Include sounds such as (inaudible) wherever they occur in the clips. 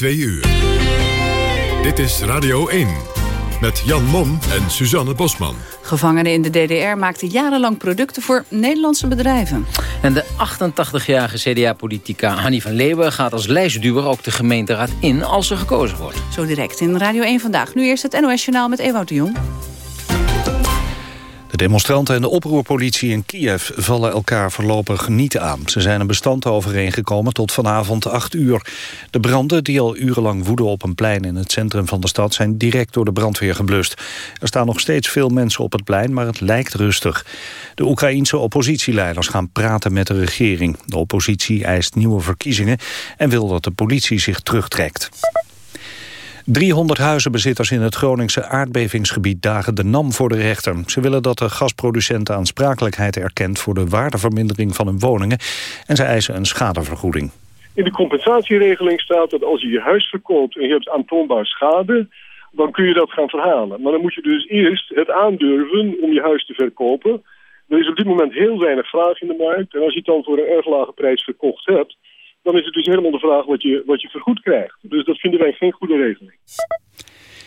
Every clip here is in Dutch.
2 uur. Dit is Radio 1 met Jan Mom en Suzanne Bosman. Gevangenen in de DDR maakten jarenlang producten voor Nederlandse bedrijven. En de 88-jarige CDA-politica Hanni van Leeuwen gaat als lijstduwer ook de gemeenteraad in als ze gekozen wordt. Zo direct in Radio 1 Vandaag. Nu eerst het NOS-journaal met Ewout de Jong. De demonstranten en de oproerpolitie in Kiev vallen elkaar voorlopig niet aan. Ze zijn een bestand overeengekomen tot vanavond 8 uur. De branden die al urenlang woeden op een plein in het centrum van de stad... zijn direct door de brandweer geblust. Er staan nog steeds veel mensen op het plein, maar het lijkt rustig. De Oekraïense oppositieleiders gaan praten met de regering. De oppositie eist nieuwe verkiezingen en wil dat de politie zich terugtrekt. 300 huizenbezitters in het Groningse aardbevingsgebied dagen de NAM voor de rechter. Ze willen dat de gasproducenten aansprakelijkheid erkent voor de waardevermindering van hun woningen en ze eisen een schadevergoeding. In de compensatieregeling staat dat als je je huis verkoopt en je hebt aantoonbaar schade, dan kun je dat gaan verhalen. Maar dan moet je dus eerst het aandurven om je huis te verkopen. Er is op dit moment heel weinig vraag in de markt. En als je het dan voor een erg lage prijs verkocht hebt, dan is het dus helemaal de vraag wat je, wat je vergoed krijgt. Dus dat vinden wij geen goede regeling.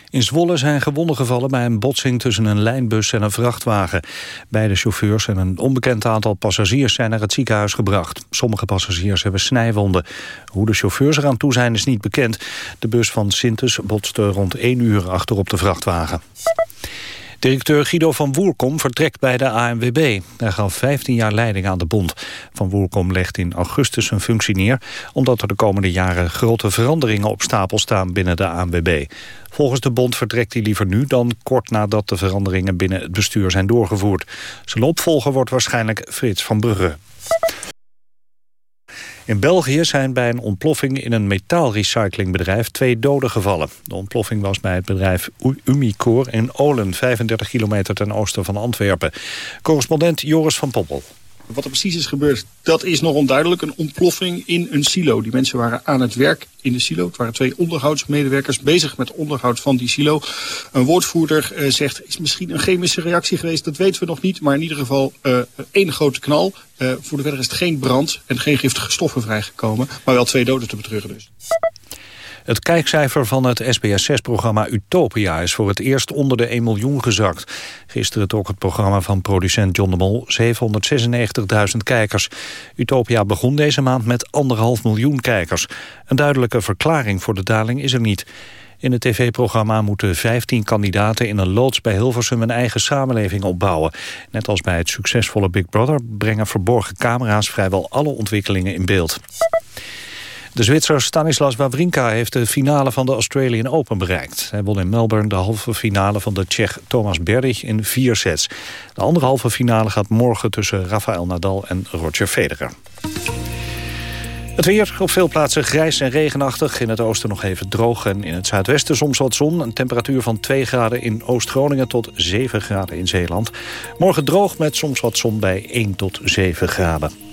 In Zwolle zijn gewonden gevallen bij een botsing tussen een lijnbus en een vrachtwagen. Beide chauffeurs en een onbekend aantal passagiers zijn naar het ziekenhuis gebracht. Sommige passagiers hebben snijwonden. Hoe de chauffeurs eraan toe zijn is niet bekend. De bus van Sintes botste rond 1 uur achterop de vrachtwagen. Directeur Guido van Woerkom vertrekt bij de ANWB. Hij gaf 15 jaar leiding aan de bond. Van Woerkom legt in augustus zijn functie neer... omdat er de komende jaren grote veranderingen op stapel staan binnen de ANWB. Volgens de bond vertrekt hij liever nu dan kort nadat de veranderingen binnen het bestuur zijn doorgevoerd. Zijn opvolger wordt waarschijnlijk Frits van Brugge. In België zijn bij een ontploffing in een metaalrecyclingbedrijf twee doden gevallen. De ontploffing was bij het bedrijf Umicore in Olen, 35 kilometer ten oosten van Antwerpen. Correspondent Joris van Poppel. Wat er precies is gebeurd, dat is nog onduidelijk. Een ontploffing in een silo. Die mensen waren aan het werk in de silo. Het waren twee onderhoudsmedewerkers bezig met onderhoud van die silo. Een woordvoerder uh, zegt, is misschien een chemische reactie geweest. Dat weten we nog niet, maar in ieder geval uh, één grote knal. Uh, voor de verder is het geen brand en geen giftige stoffen vrijgekomen. Maar wel twee doden te betreuren dus. Het kijkcijfer van het SBS6-programma Utopia is voor het eerst onder de 1 miljoen gezakt. Gisteren trok het programma van producent John de Mol 796.000 kijkers. Utopia begon deze maand met anderhalf miljoen kijkers. Een duidelijke verklaring voor de daling is er niet. In het tv-programma moeten 15 kandidaten in een loods bij Hilversum een eigen samenleving opbouwen. Net als bij het succesvolle Big Brother brengen verborgen camera's vrijwel alle ontwikkelingen in beeld. De Zwitser Stanislas Wawrinka heeft de finale van de Australian Open bereikt. Hij won in Melbourne de halve finale van de Tsjech Thomas Berdych in vier sets. De andere halve finale gaat morgen tussen Rafael Nadal en Roger Federer. Het weer op veel plaatsen grijs en regenachtig. In het oosten nog even droog en in het zuidwesten soms wat zon. Een temperatuur van 2 graden in Oost-Groningen tot 7 graden in Zeeland. Morgen droog met soms wat zon bij 1 tot 7 graden.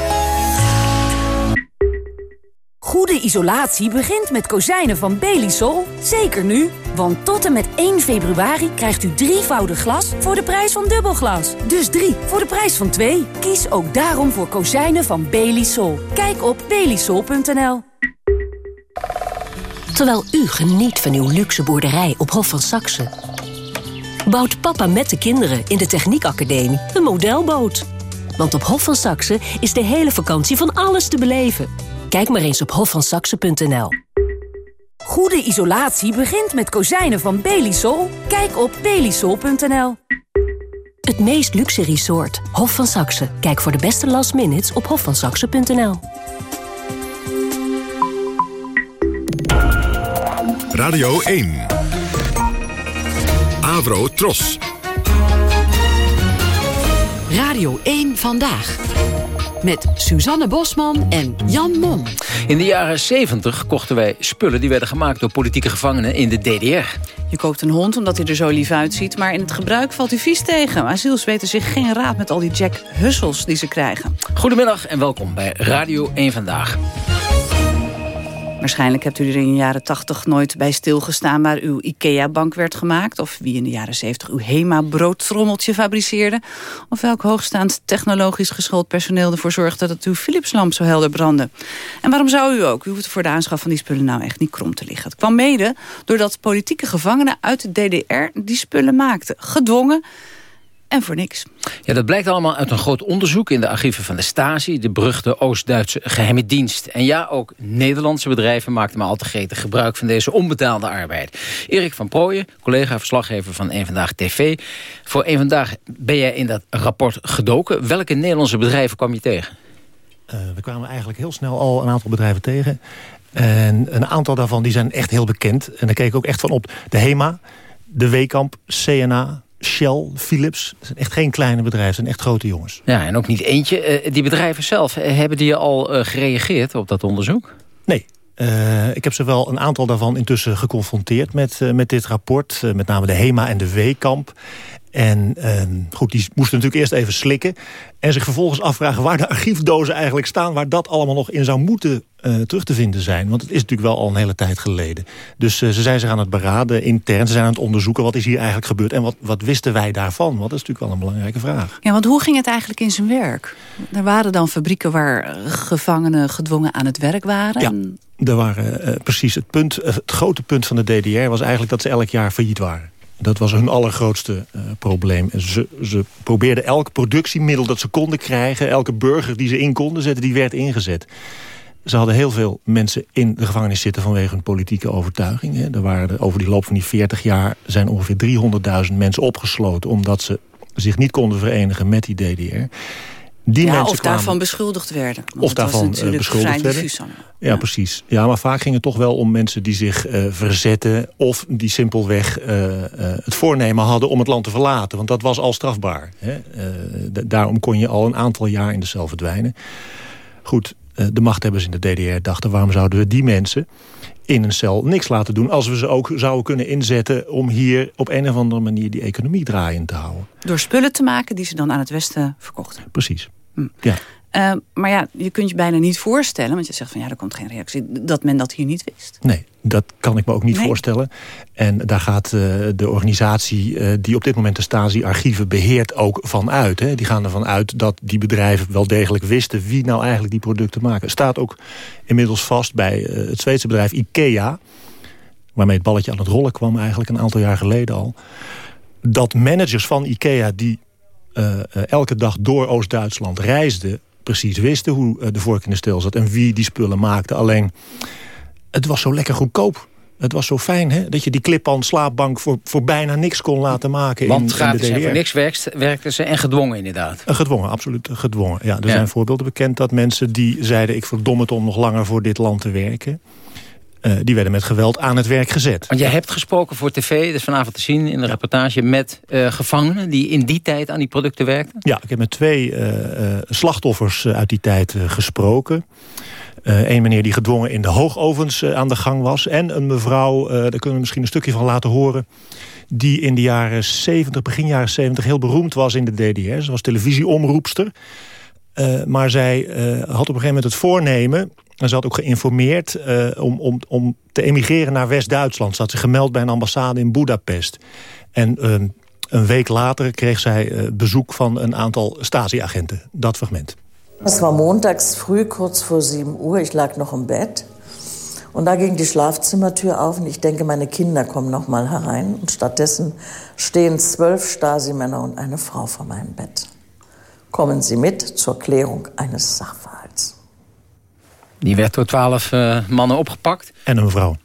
Goede isolatie begint met kozijnen van Belisol. Zeker nu, want tot en met 1 februari krijgt u drievoudig glas voor de prijs van dubbelglas. Dus drie voor de prijs van twee. Kies ook daarom voor kozijnen van Belisol. Kijk op belisol.nl. Terwijl u geniet van uw luxe boerderij op Hof van Saxe... bouwt papa met de kinderen in de Techniekacademie een modelboot. Want op Hof van Saxe is de hele vakantie van alles te beleven... Kijk maar eens op hofvansaxe.nl. Goede isolatie begint met kozijnen van Belisol. Kijk op belisol.nl. Het meest luxe resort, Hof van Saxe. Kijk voor de beste last minutes op hofvansaxe.nl. Radio 1. Avro Tros. Radio 1 Vandaag. Met Suzanne Bosman en Jan Mom. In de jaren 70 kochten wij spullen die werden gemaakt door politieke gevangenen in de DDR. Je koopt een hond omdat hij er zo lief uitziet... maar in het gebruik valt hij vies tegen. Asiels weten zich geen raad met al die Jack Hussels die ze krijgen. Goedemiddag en welkom bij Radio 1 Vandaag. Waarschijnlijk hebt u er in de jaren 80 nooit bij stilgestaan... waar uw IKEA-bank werd gemaakt... of wie in de jaren 70 uw HEMA-broodtrommeltje fabriceerde... of welk hoogstaand technologisch geschoold personeel ervoor zorgde... dat uw Philips-lamp zo helder brandde. En waarom zou u ook? U hoeft voor de aanschaf van die spullen nou echt niet krom te liggen. Het kwam mede doordat politieke gevangenen uit de DDR die spullen maakten. Gedwongen en voor niks. Ja, dat blijkt allemaal uit een groot onderzoek in de archieven van de Stasi... de beruchte Oost-Duitse geheime dienst. En ja, ook Nederlandse bedrijven maakten maar al te gretig gebruik... van deze onbetaalde arbeid. Erik van Prooijen, collega-verslaggever van Eén Vandaag TV. Voor Eén Vandaag ben jij in dat rapport gedoken. Welke Nederlandse bedrijven kwam je tegen? Uh, we kwamen eigenlijk heel snel al een aantal bedrijven tegen. En een aantal daarvan die zijn echt heel bekend. En daar keek ik ook echt van op. De HEMA, de Wekamp, CNA, Shell, Philips. Dat zijn echt geen kleine bedrijven, zijn echt grote jongens. Ja, en ook niet eentje. Uh, die bedrijven zelf, eh, hebben die al uh, gereageerd op dat onderzoek? Nee. Uh, ik heb ze wel een aantal daarvan intussen geconfronteerd met, met dit rapport. met name de HEMA en de W-kamp. En ehm, goed, die moesten natuurlijk eerst even slikken. En zich vervolgens afvragen waar de archiefdozen eigenlijk staan... waar dat allemaal nog in zou moeten uh, terug te vinden zijn. Want het is natuurlijk wel al een hele tijd geleden. Dus uh, ze zijn zich aan het beraden intern. Ze zijn aan het onderzoeken wat is hier eigenlijk gebeurd. En wat, wat wisten wij daarvan? Want dat is natuurlijk wel een belangrijke vraag. Ja, want hoe ging het eigenlijk in zijn werk? Er waren dan fabrieken waar gevangenen gedwongen aan het werk waren. Ja, er waren uh, precies het punt. het grote punt van de DDR was eigenlijk dat ze elk jaar failliet waren. Dat was hun allergrootste uh, probleem. Ze, ze probeerden elk productiemiddel dat ze konden krijgen... elke burger die ze in konden zetten, die werd ingezet. Ze hadden heel veel mensen in de gevangenis zitten vanwege hun politieke overtuiging. Hè. Er waren over die loop van die 40 jaar zijn ongeveer 300.000 mensen opgesloten... omdat ze zich niet konden verenigen met die DDR. Die ja, of daarvan beschuldigd werden. of daarvan uh, beschuldigd werden. Ja, ja, precies. Ja, maar vaak ging het toch wel om mensen die zich uh, verzetten... of die simpelweg uh, het voornemen hadden om het land te verlaten. Want dat was al strafbaar. Hè? daarom kon je al een aantal jaar in de cel verdwijnen. Goed, de machthebbers in de DDR dachten... waarom zouden we die mensen in een cel niks laten doen... als we ze ook zouden kunnen inzetten om hier op een of andere manier... die economie draaiend te houden. Door spullen te maken die ze dan aan het Westen verkochten. Precies. Hm. Ja. Uh, maar ja, je kunt je bijna niet voorstellen... want je zegt van ja, er komt geen reactie... dat men dat hier niet wist. Nee, dat kan ik me ook niet nee. voorstellen. En daar gaat uh, de organisatie uh, die op dit moment de Stasi-archieven beheert ook van uit. Hè. Die gaan ervan uit dat die bedrijven wel degelijk wisten... wie nou eigenlijk die producten maken. staat ook inmiddels vast bij het Zweedse bedrijf IKEA... waarmee het balletje aan het rollen kwam eigenlijk een aantal jaar geleden al... dat managers van IKEA die elke dag door Oost-Duitsland reisden... precies wisten hoe uh, de vork in de steel zat en wie die spullen maakte. Alleen, het was zo lekker goedkoop. Het was zo fijn hè, dat je die klippan slaapbank voor, voor bijna niks kon laten maken. Want in, gratis in de en voor niks werkten werkte ze en gedwongen inderdaad. Gedwongen, absoluut gedwongen. Ja, er ja. zijn voorbeelden bekend dat mensen die zeiden... ik verdom het om nog langer voor dit land te werken... Uh, die werden met geweld aan het werk gezet. Want jij hebt gesproken voor tv, dat is vanavond te zien in de reportage... met uh, gevangenen die in die tijd aan die producten werkten? Ja, ik heb met twee uh, slachtoffers uit die tijd gesproken. Een meneer die gedwongen in de hoogovens aan de gang was. En een mevrouw, daar kunnen we misschien een stukje van laten horen... die in de jaren 70, begin jaren 70 heel beroemd was in de DDR. Ze was televisieomroepster. Maar zij had op een gegeven moment het voornemen en ze had ook geïnformeerd uh, om, om, om te emigreren naar West-Duitsland. Ze had zich gemeld bij een ambassade in Budapest. En uh, een week later kreeg zij bezoek van een aantal Stasi-agenten. Dat fragment. Het was montags früh, kurz vor 7 uur. Ik lag nog im Bett. Und da ging die Schlafzimmertür auf und ich denke, meine Kinder kommen noch mal herein. Und stattdessen stehen zwölf Stasi-Männer und eine Frau vor meinem Bett. Kommen Sie mit zur Klärung eines Sachverhalts. Die werd door twaalf uh, mannen opgepakt. En een vrouw.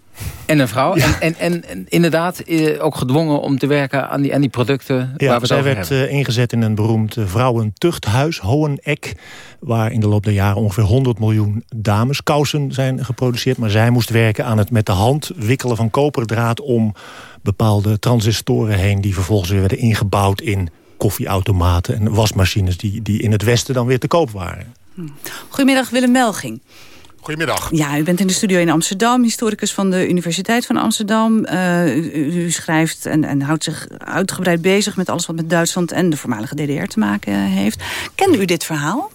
En een vrouw. Ja. En, en, en, inderdaad uh, ook gedwongen om te werken aan die, aan die producten ja, waar we zij werd uh, ingezet in een beroemd vrouwentuchthuis, Hoheneck. Waar in de loop der jaren ongeveer 100 miljoen dameskousen zijn geproduceerd. Maar zij moest werken aan het met de hand wikkelen van koperdraad... om bepaalde transistoren heen die vervolgens weer werden ingebouwd in koffieautomaten en wasmachines... die, die in het westen dan weer te koop waren. Goedemiddag, Willem Melging. Goedemiddag. Ja, u bent in de studio in Amsterdam, historicus van de Universiteit van Amsterdam. Uh, u, u, schrijft en, en, houdt zich uitgebreid bezig met alles wat met Duitsland en de voormalige DDR te maken heeft. Kende u dit verhaal?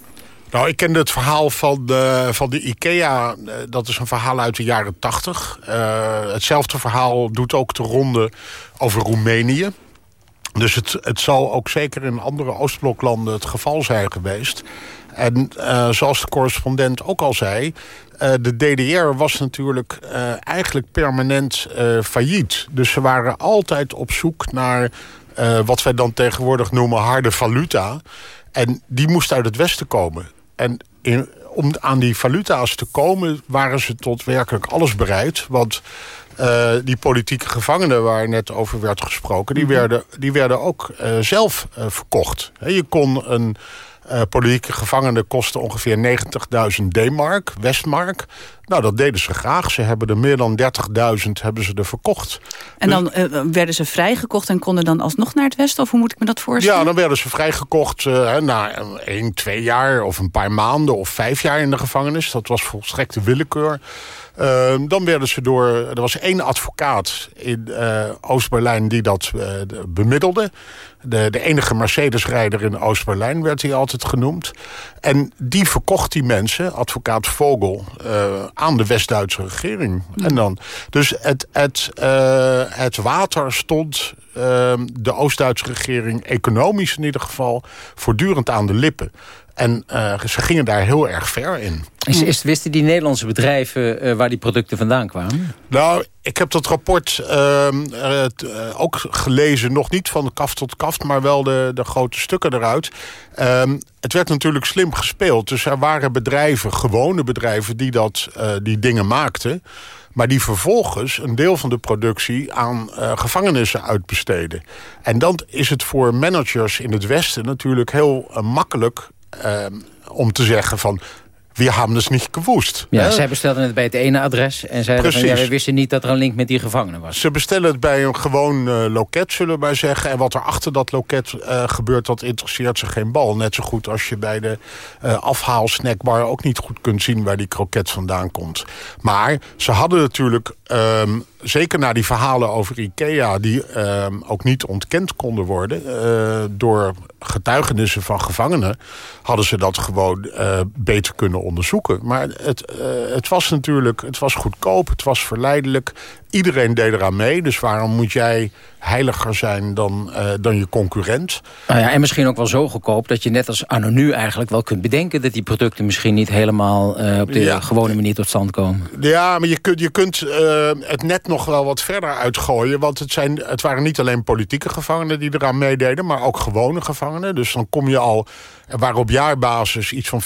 Nou, ik kende het verhaal van de, van de IKEA. Eh, dat is een verhaal uit de jaren tachtig. Uh, hetzelfde verhaal doet ook de ronde over Roemenië. Dus het, het zal ook zeker in andere Oostbloklanden het geval zijn geweest. En uh, zoals de correspondent ook al zei... Uh, de DDR was natuurlijk uh, eigenlijk permanent failliet. Dus ze waren altijd op zoek naar wat wij dan tegenwoordig noemen harde valuta. En die moest uit het westen komen. En om aan die valuta's te komen waren ze tot werkelijk alles bereid. Want uh, die politieke gevangenen waar net over werd gesproken... die, mhm. werden, die werden ook uh, zelf uh, verkocht. He, je kon een politieke gevangene kosten ongeveer 90.000 D-mark, Westmark. Nou, dat deden ze graag. Ze hebben er meer dan 30.000 hebben ze er verkocht. En dan dus, werden ze vrijgekocht en konden dan alsnog naar het westen? Of hoe moet ik me dat voorstellen? Ja, dan werden ze vrijgekocht na 1, 2 jaar of een paar maanden of vijf jaar in de gevangenis. Dat was volstrekte willekeur. Uh, dan werden ze door... Er was één advocaat in uh, Oost-Berlijn die dat uh, bemiddelde. De, de enige Mercedes-rijder in Oost-Berlijn werd hij altijd genoemd. En die verkocht die mensen, advocaat Vogel, aan de West-Duitse regering. En dan, dus het, het, het water stond de Oost-Duitse regering... economisch in ieder geval voortdurend aan de lippen. En uh, ze gingen daar heel erg ver in. Is, is, wisten die Nederlandse bedrijven uh, waar die producten vandaan kwamen? Nou, ik heb dat rapport uh, ook gelezen. Nog niet van de kaft tot kaft, maar wel de, de grote stukken eruit. Ehm, het werd natuurlijk slim gespeeld. Dus er waren bedrijven, gewone bedrijven, die dat, die dingen maakten maar die vervolgens een deel van de productie aan uh, gevangenissen uitbesteden. En dan is het voor managers in het Westen natuurlijk heel uh, makkelijk uh, om te zeggen van... We hebben dus niet gewoest. Ja, zij bestelden het bij het ene adres en zeiden van, ja, we wisten niet dat er een link met die gevangenen was. Ze bestellen het bij een gewoon uh, loket, zullen we maar zeggen. En wat er achter dat loket uh, gebeurt, dat interesseert ze geen bal. Net zo goed als je bij de uh, afhaalsnackbar ook niet goed kunt zien waar die kroket vandaan komt. Maar ze hadden natuurlijk um, zeker na die verhalen over Ikea... die uh, ook niet ontkend konden worden... Uh, door getuigenissen van gevangenen... hadden ze dat gewoon uh, beter kunnen onderzoeken. Maar het, het was natuurlijk het was goedkoop, het was verleidelijk. Iedereen deed eraan mee, dus waarom moet jij heiliger zijn dan, uh, dan je concurrent? Nou ja, en misschien ook wel zo goedkoop dat je net als anonu eigenlijk wel kunt bedenken... dat die producten misschien niet helemaal uh, op de ja. gewone manier tot stand komen. Ja, maar je kunt, je kunt uh, het net nog wel wat verder uitgooien. Want het, zijn, het waren niet alleen politieke gevangenen die eraan meededen... maar ook gewone gevangenen. Dus dan kom je al... Waren op jaarbasis iets van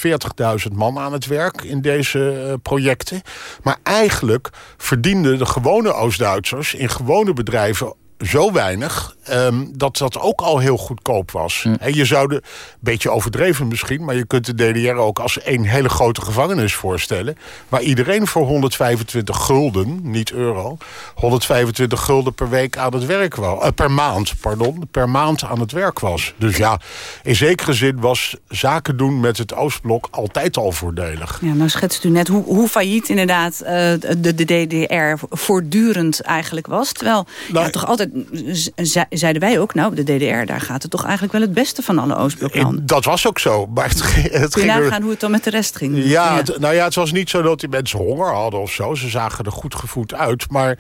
40.000 man aan het werk in deze projecten. Maar eigenlijk verdienden de gewone Oost-Duitsers in gewone bedrijven zo weinig um, dat dat ook al heel goedkoop was. En je zou de, een beetje overdreven misschien... maar je kunt de DDR ook als een hele grote gevangenis voorstellen... waar iedereen voor 125 gulden, niet euro... 125 gulden per week aan het werk was. Uh, per maand, pardon, per maand aan het werk was. Dus ja, in zekere zin was zaken doen met het Oostblok altijd al voordelig. Ja, nou schetst u net hoe, hoe failliet inderdaad uh, de, de DDR voortdurend eigenlijk was. Terwijl nou, ja, toch altijd zeiden wij ook, nou, de DDR, daar gaat het toch eigenlijk wel het beste van alle Oostbloklanden. Dat was ook zo. Maar het, het Kun je nagaan hoe het dan met de rest ging? Ja, ja. Het, nou ja, het was niet zo dat die mensen honger hadden of zo. Ze zagen er goed gevoed uit, maar...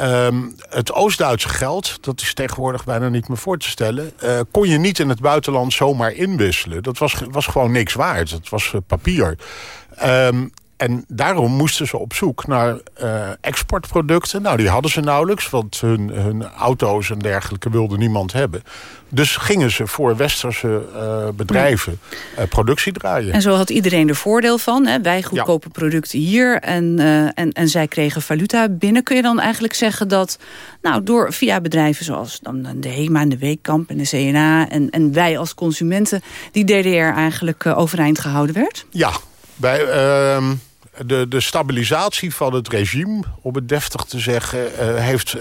Um, het Oost-Duitse geld, dat is tegenwoordig bijna niet meer voor te stellen... Uh, kon je niet in het buitenland zomaar inwisselen. Dat was, was gewoon niks waard. Het was uh, papier. Um, en daarom moesten ze op zoek naar uh, exportproducten. Nou, die hadden ze nauwelijks, want hun, hun auto's en dergelijke wilde niemand hebben. Dus gingen ze voor westerse uh, bedrijven uh, productie draaien. En zo had iedereen er voordeel van. Hè? Wij goedkope ja. producten hier en, en, en zij kregen valuta binnen. Kun je dan eigenlijk zeggen dat nou, door via bedrijven zoals dan de HEMA en de Weekkamp en de CNA... en, en wij als consumenten die DDR eigenlijk overeind gehouden werd? Ja, bij, uh, de, de stabilisatie van het regime, om het deftig te zeggen... heeft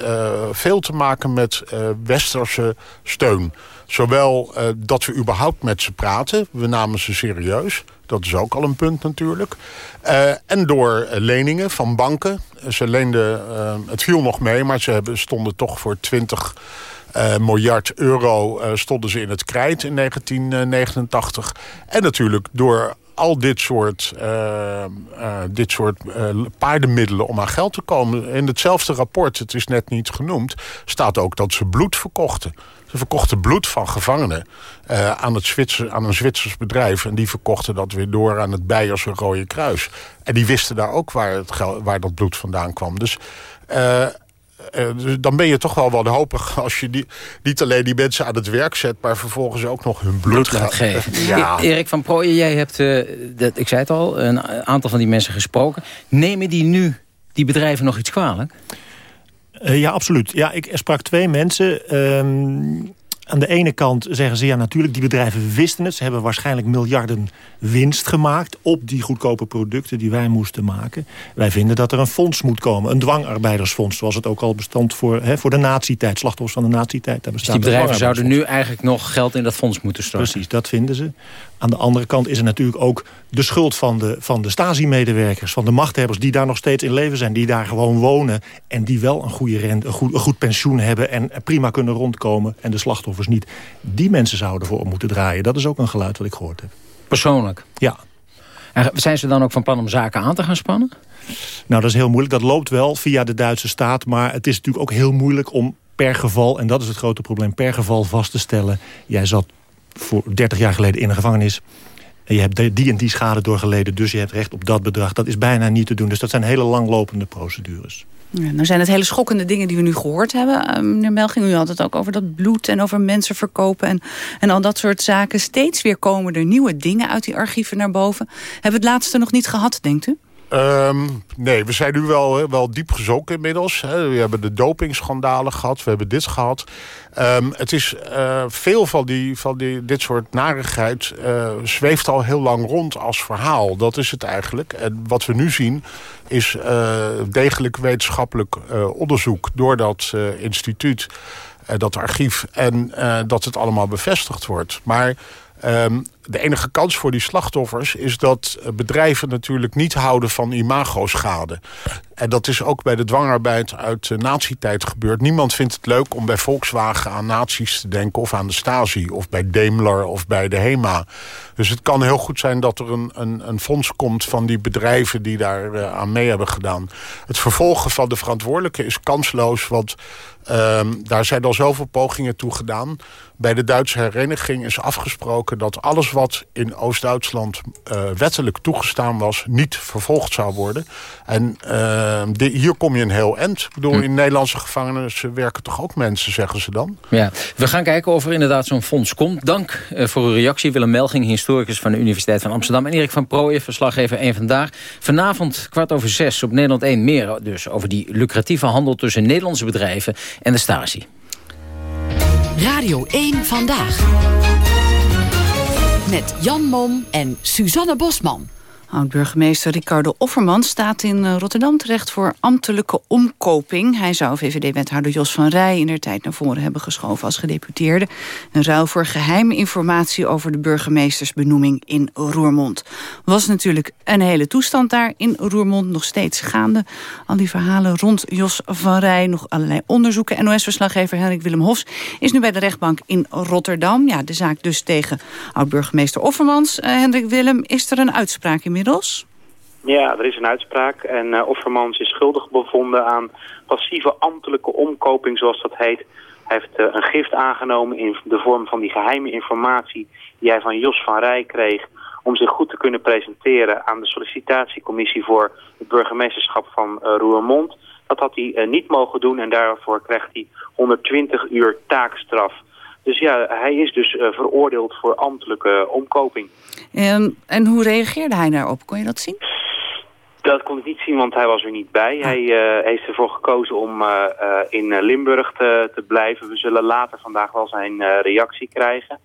veel te maken met westerse steun. Zowel dat we überhaupt met ze praten, we namen ze serieus... Dat is ook al een punt natuurlijk. en door leningen van banken. Ze leenden, het viel nog mee, maar ze hebben, stonden toch voor 20 uh, miljard euro stonden ze in het krijt in 1989. En natuurlijk door al dit soort, uh, dit soort paardenmiddelen om aan geld te komen. In hetzelfde rapport, het is net niet genoemd... staat ook dat ze bloed verkochten. Ze verkochten bloed van gevangenen aan, het Zwitser, aan een Zwitsers bedrijf. En die verkochten dat weer door aan het Beierse Rode Kruis. En die wisten daar ook waar, het, waar dat bloed vandaan kwam. Dus uh, dan ben je toch wel wanhopig als je die, niet alleen die mensen aan het werk zet... maar vervolgens ook nog hun bloed, gaat geven. Ja. E- Erik van Prooijen, jij hebt, uh, dat, ik zei het al, een aantal van die mensen gesproken. Nemen die nu die bedrijven nog iets kwalijk? Uh, ja, absoluut. Ja, ik sprak twee mensen... Ehm, aan de ene kant zeggen ze, ja natuurlijk, die bedrijven wisten het. Ze hebben waarschijnlijk miljarden winst gemaakt op die goedkope producten die wij moesten maken. Wij vinden dat er een fonds moet komen, een dwangarbeidersfonds, zoals het ook al bestond voor, hè, voor de nazietijd, slachtoffers van de nazietijd. Dus die bedrijven zouden nu eigenlijk nog geld in dat fonds moeten storten? Precies, dat vinden ze. Aan de andere kant is er natuurlijk ook de schuld van de, van de Stasi-medewerkers... van de machthebbers die daar nog steeds in leven zijn... die daar gewoon wonen en die wel een, goede rente, een, goed, een goed pensioen hebben... en prima kunnen rondkomen en de slachtoffers niet. Die mensen zouden voor moeten draaien. Dat is ook een geluid wat ik gehoord heb. Persoonlijk? Ja. En zijn ze dan ook van plan om zaken aan te gaan spannen? Nou, dat is heel moeilijk. Dat loopt wel via de Duitse staat. Maar het is natuurlijk ook heel moeilijk om per geval... en dat is het grote probleem, per geval vast te stellen... jij zat voor 30 jaar geleden in een gevangenis. En je hebt die en die schade doorgeleden, dus je hebt recht op dat bedrag. Dat is bijna niet te doen. Dus dat zijn hele langlopende procedures. Ja, nou zijn het hele schokkende dingen die we nu gehoord hebben. Uh, meneer Melging, u had het ook over dat bloed en over mensen verkopen... En, en al dat soort zaken. Steeds weer komen er nieuwe dingen uit die archieven naar boven. Hebben we het laatste nog niet gehad, denkt u? Um, nee, we zijn nu wel, wel diep gezoken inmiddels. We hebben de dopingschandalen gehad, we hebben dit gehad. Um, het is uh, veel van, die, van die, dit soort narigheid uh, zweeft al heel lang rond als verhaal. Dat is het eigenlijk. En wat we nu zien is uh, degelijk wetenschappelijk onderzoek door dat instituut, dat archief. En dat het allemaal bevestigd wordt. Maar Um, de enige kans voor die slachtoffers is dat bedrijven natuurlijk niet houden van imagoschade. En dat is ook bij de dwangarbeid uit de nazi-tijd gebeurd. Niemand vindt het leuk om bij Volkswagen aan nazi's te denken... of aan de Stasi, of bij Daimler, of bij de HEMA. Dus het kan heel goed zijn dat er een, een, een fonds komt... van die bedrijven die daar uh, aan mee hebben gedaan. Het vervolgen van de verantwoordelijke is kansloos... want um, daar zijn al zoveel pogingen toe gedaan. Bij de Duitse hereniging is afgesproken dat alles wat in Oost-Duitsland uh, wettelijk toegestaan was... niet vervolgd zou worden. En uh, hier kom je een heel eind. Ik bedoel, hm. in Nederlandse gevangenissen werken toch ook mensen, zeggen ze dan? Ja, we gaan kijken of er inderdaad zo'n fonds komt. Dank uh, voor uw reactie. Willem Melging, historicus van de Universiteit van Amsterdam. En Erik van Prooijen, verslaggever 1 Vandaag. Vanavond kwart over zes op Nederland 1 meer dus over die lucratieve handel tussen Nederlandse bedrijven en de Stasi. Radio 1 Vandaag. Met Jan Mom en Suzanne Bosman. Oud-burgemeester Ricardo Offerman staat in eh, Rotterdam terecht voor ambtelijke omkoping. Hij zou VVD-wethouder Jos van Rij in der tijd naar voren hebben geschoven als gedeputeerde. Een ruil voor geheime informatie over de burgemeestersbenoeming in Roermond. Was natuurlijk een hele toestand daar in Roermond nog steeds gaande. Al die verhalen rond Jos van Rij, nog allerlei onderzoeken. NOS-verslaggever Henrik Willem Hofs is nu bij de rechtbank in Rotterdam. Ja, de zaak dus tegen oud-burgemeester Offermans. Uh, Hendrik Willem, is er een uitspraak inmiddels? Ja, er is een uitspraak en uh, Offermans is schuldig bevonden aan passieve ambtelijke omkoping, zoals dat heet. Hij heeft uh, een gift aangenomen in de vorm van die geheime informatie die hij van Jos van Rij kreeg om zich goed te kunnen presenteren aan de sollicitatiecommissie voor het burgemeesterschap van uh, Roermond. Dat had hij niet mogen doen en daarvoor krijgt hij 120 uur taakstraf. Dus ja, hij is dus uh, veroordeeld voor ambtelijke omkoping. Um, en hoe reageerde hij daarop? Kon je dat zien? Dat kon ik niet zien, want hij was er niet bij. Ah. Hij uh, heeft ervoor gekozen om uh, in Limburg te, te, blijven. We zullen later vandaag wel zijn reactie krijgen.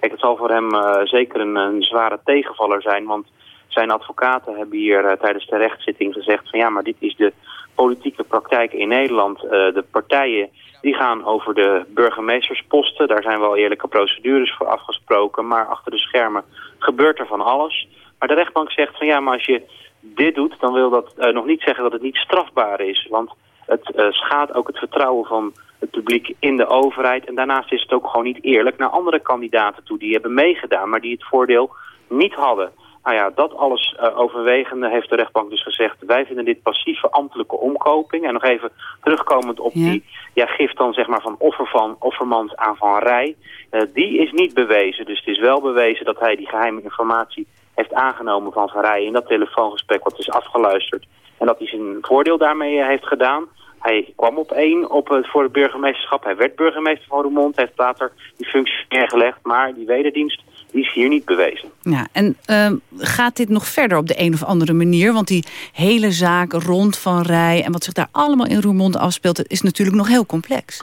Kijk, het zal voor hem zeker een, een, zware tegenvaller zijn, want Zijn advocaten hebben hier tijdens de rechtszitting gezegd van ja, maar dit is de politieke praktijk in Nederland. de partijen die gaan over de burgemeestersposten. Daar zijn wel eerlijke procedures voor afgesproken. Maar achter de schermen gebeurt er van alles. Maar de rechtbank zegt van ja, maar als je dit doet... dan wil dat uh, nog niet zeggen dat het niet strafbaar is. Want het uh, schaadt ook het vertrouwen van het publiek in de overheid. En daarnaast is het ook gewoon niet eerlijk naar andere kandidaten toe... die hebben meegedaan, maar die het voordeel niet hadden. Nou ja, dat alles uh, overwegende heeft de rechtbank dus gezegd... wij vinden dit passieve ambtelijke omkoping. En nog even terugkomend op die ja, gift dan zeg maar van, offer van Offermans aan Van Rij. Uh, die is niet bewezen. Dus het is wel bewezen dat hij die geheime informatie heeft aangenomen van Van Rij... in dat telefoongesprek wat is afgeluisterd. En dat hij zijn voordeel daarmee uh, heeft gedaan... Hij kwam op één op het, voor het burgemeesterschap. Hij werd burgemeester van Roermond. Heeft later die functie neergelegd. Maar die wederdienst die is hier niet bewezen. Ja, en uh, gaat dit nog verder op de een of andere manier? Want die hele zaak rond Van Rij en wat zich daar allemaal in Roermond afspeelt... is natuurlijk nog heel complex.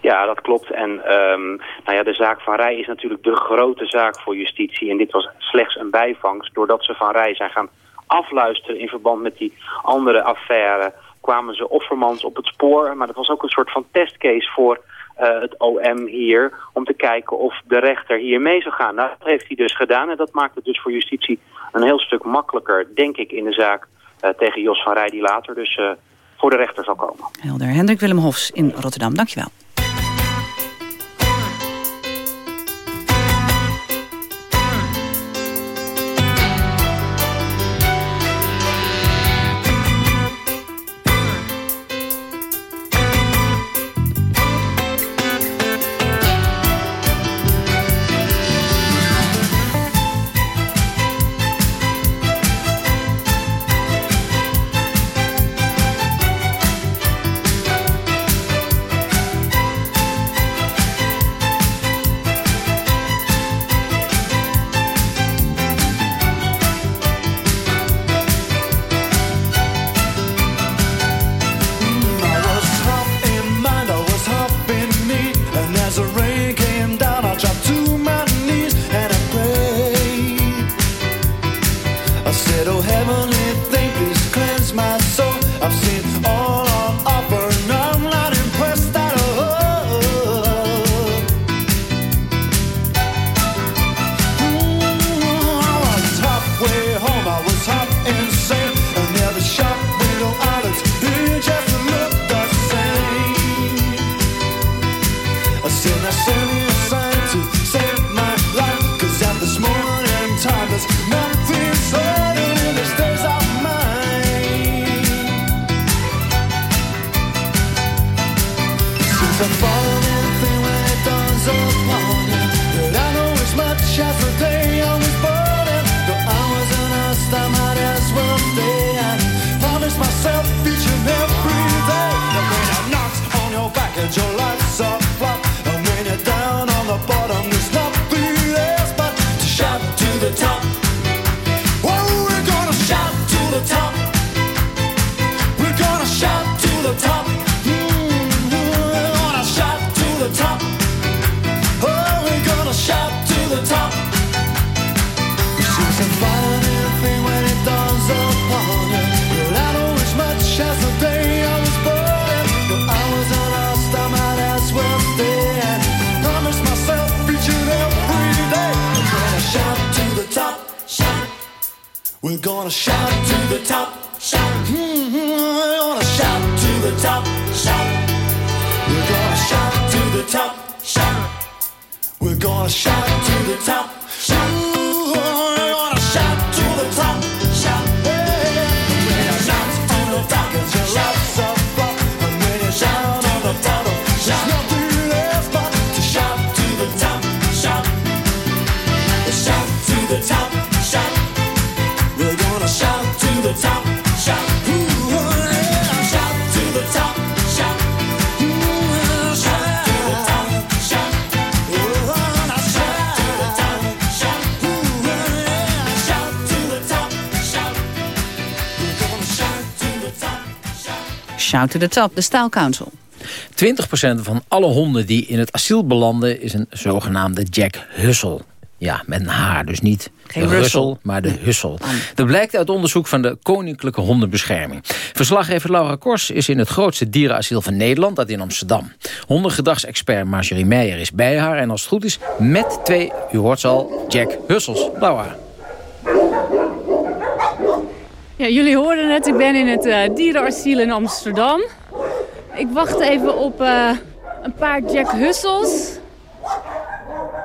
Ja, dat klopt. En um, nou ja, de zaak Van Rij is natuurlijk de grote zaak voor justitie. En dit was slechts een bijvangst. Doordat ze Van Rij zijn gaan afluisteren in verband met die andere affaire... kwamen ze offermans op het spoor. Maar dat was ook een soort van testcase voor uh, het OM hier... om te kijken of de rechter hier mee zou gaan. Nou, dat heeft hij dus gedaan en dat maakt het dus voor justitie een heel stuk makkelijker... denk ik in de zaak uh, tegen Jos van Rij die later dus uh, voor de rechter zal komen. Helder. Hendrik Willem Hofs in Rotterdam, dankjewel. Shout to the top, de Style Council. 20% van alle honden die in het asiel belanden is een zogenaamde Jack Hussel. Ja, met een haar, dus niet Geen de. Russel, maar de Hussel. Dat blijkt uit onderzoek van de Koninklijke Hondenbescherming. Verslaggever Laura Kors is in het grootste dierenasiel van Nederland, dat in Amsterdam. Hondengedragsexpert Marjorie Meijer is bij haar... en als het goed is met twee, u hoort ze al, Jack Hussels. Laura. Ja, jullie hoorden het, ik ben in het dierenasiel in Amsterdam. Ik wacht even op eh, een paar Jack Hussels.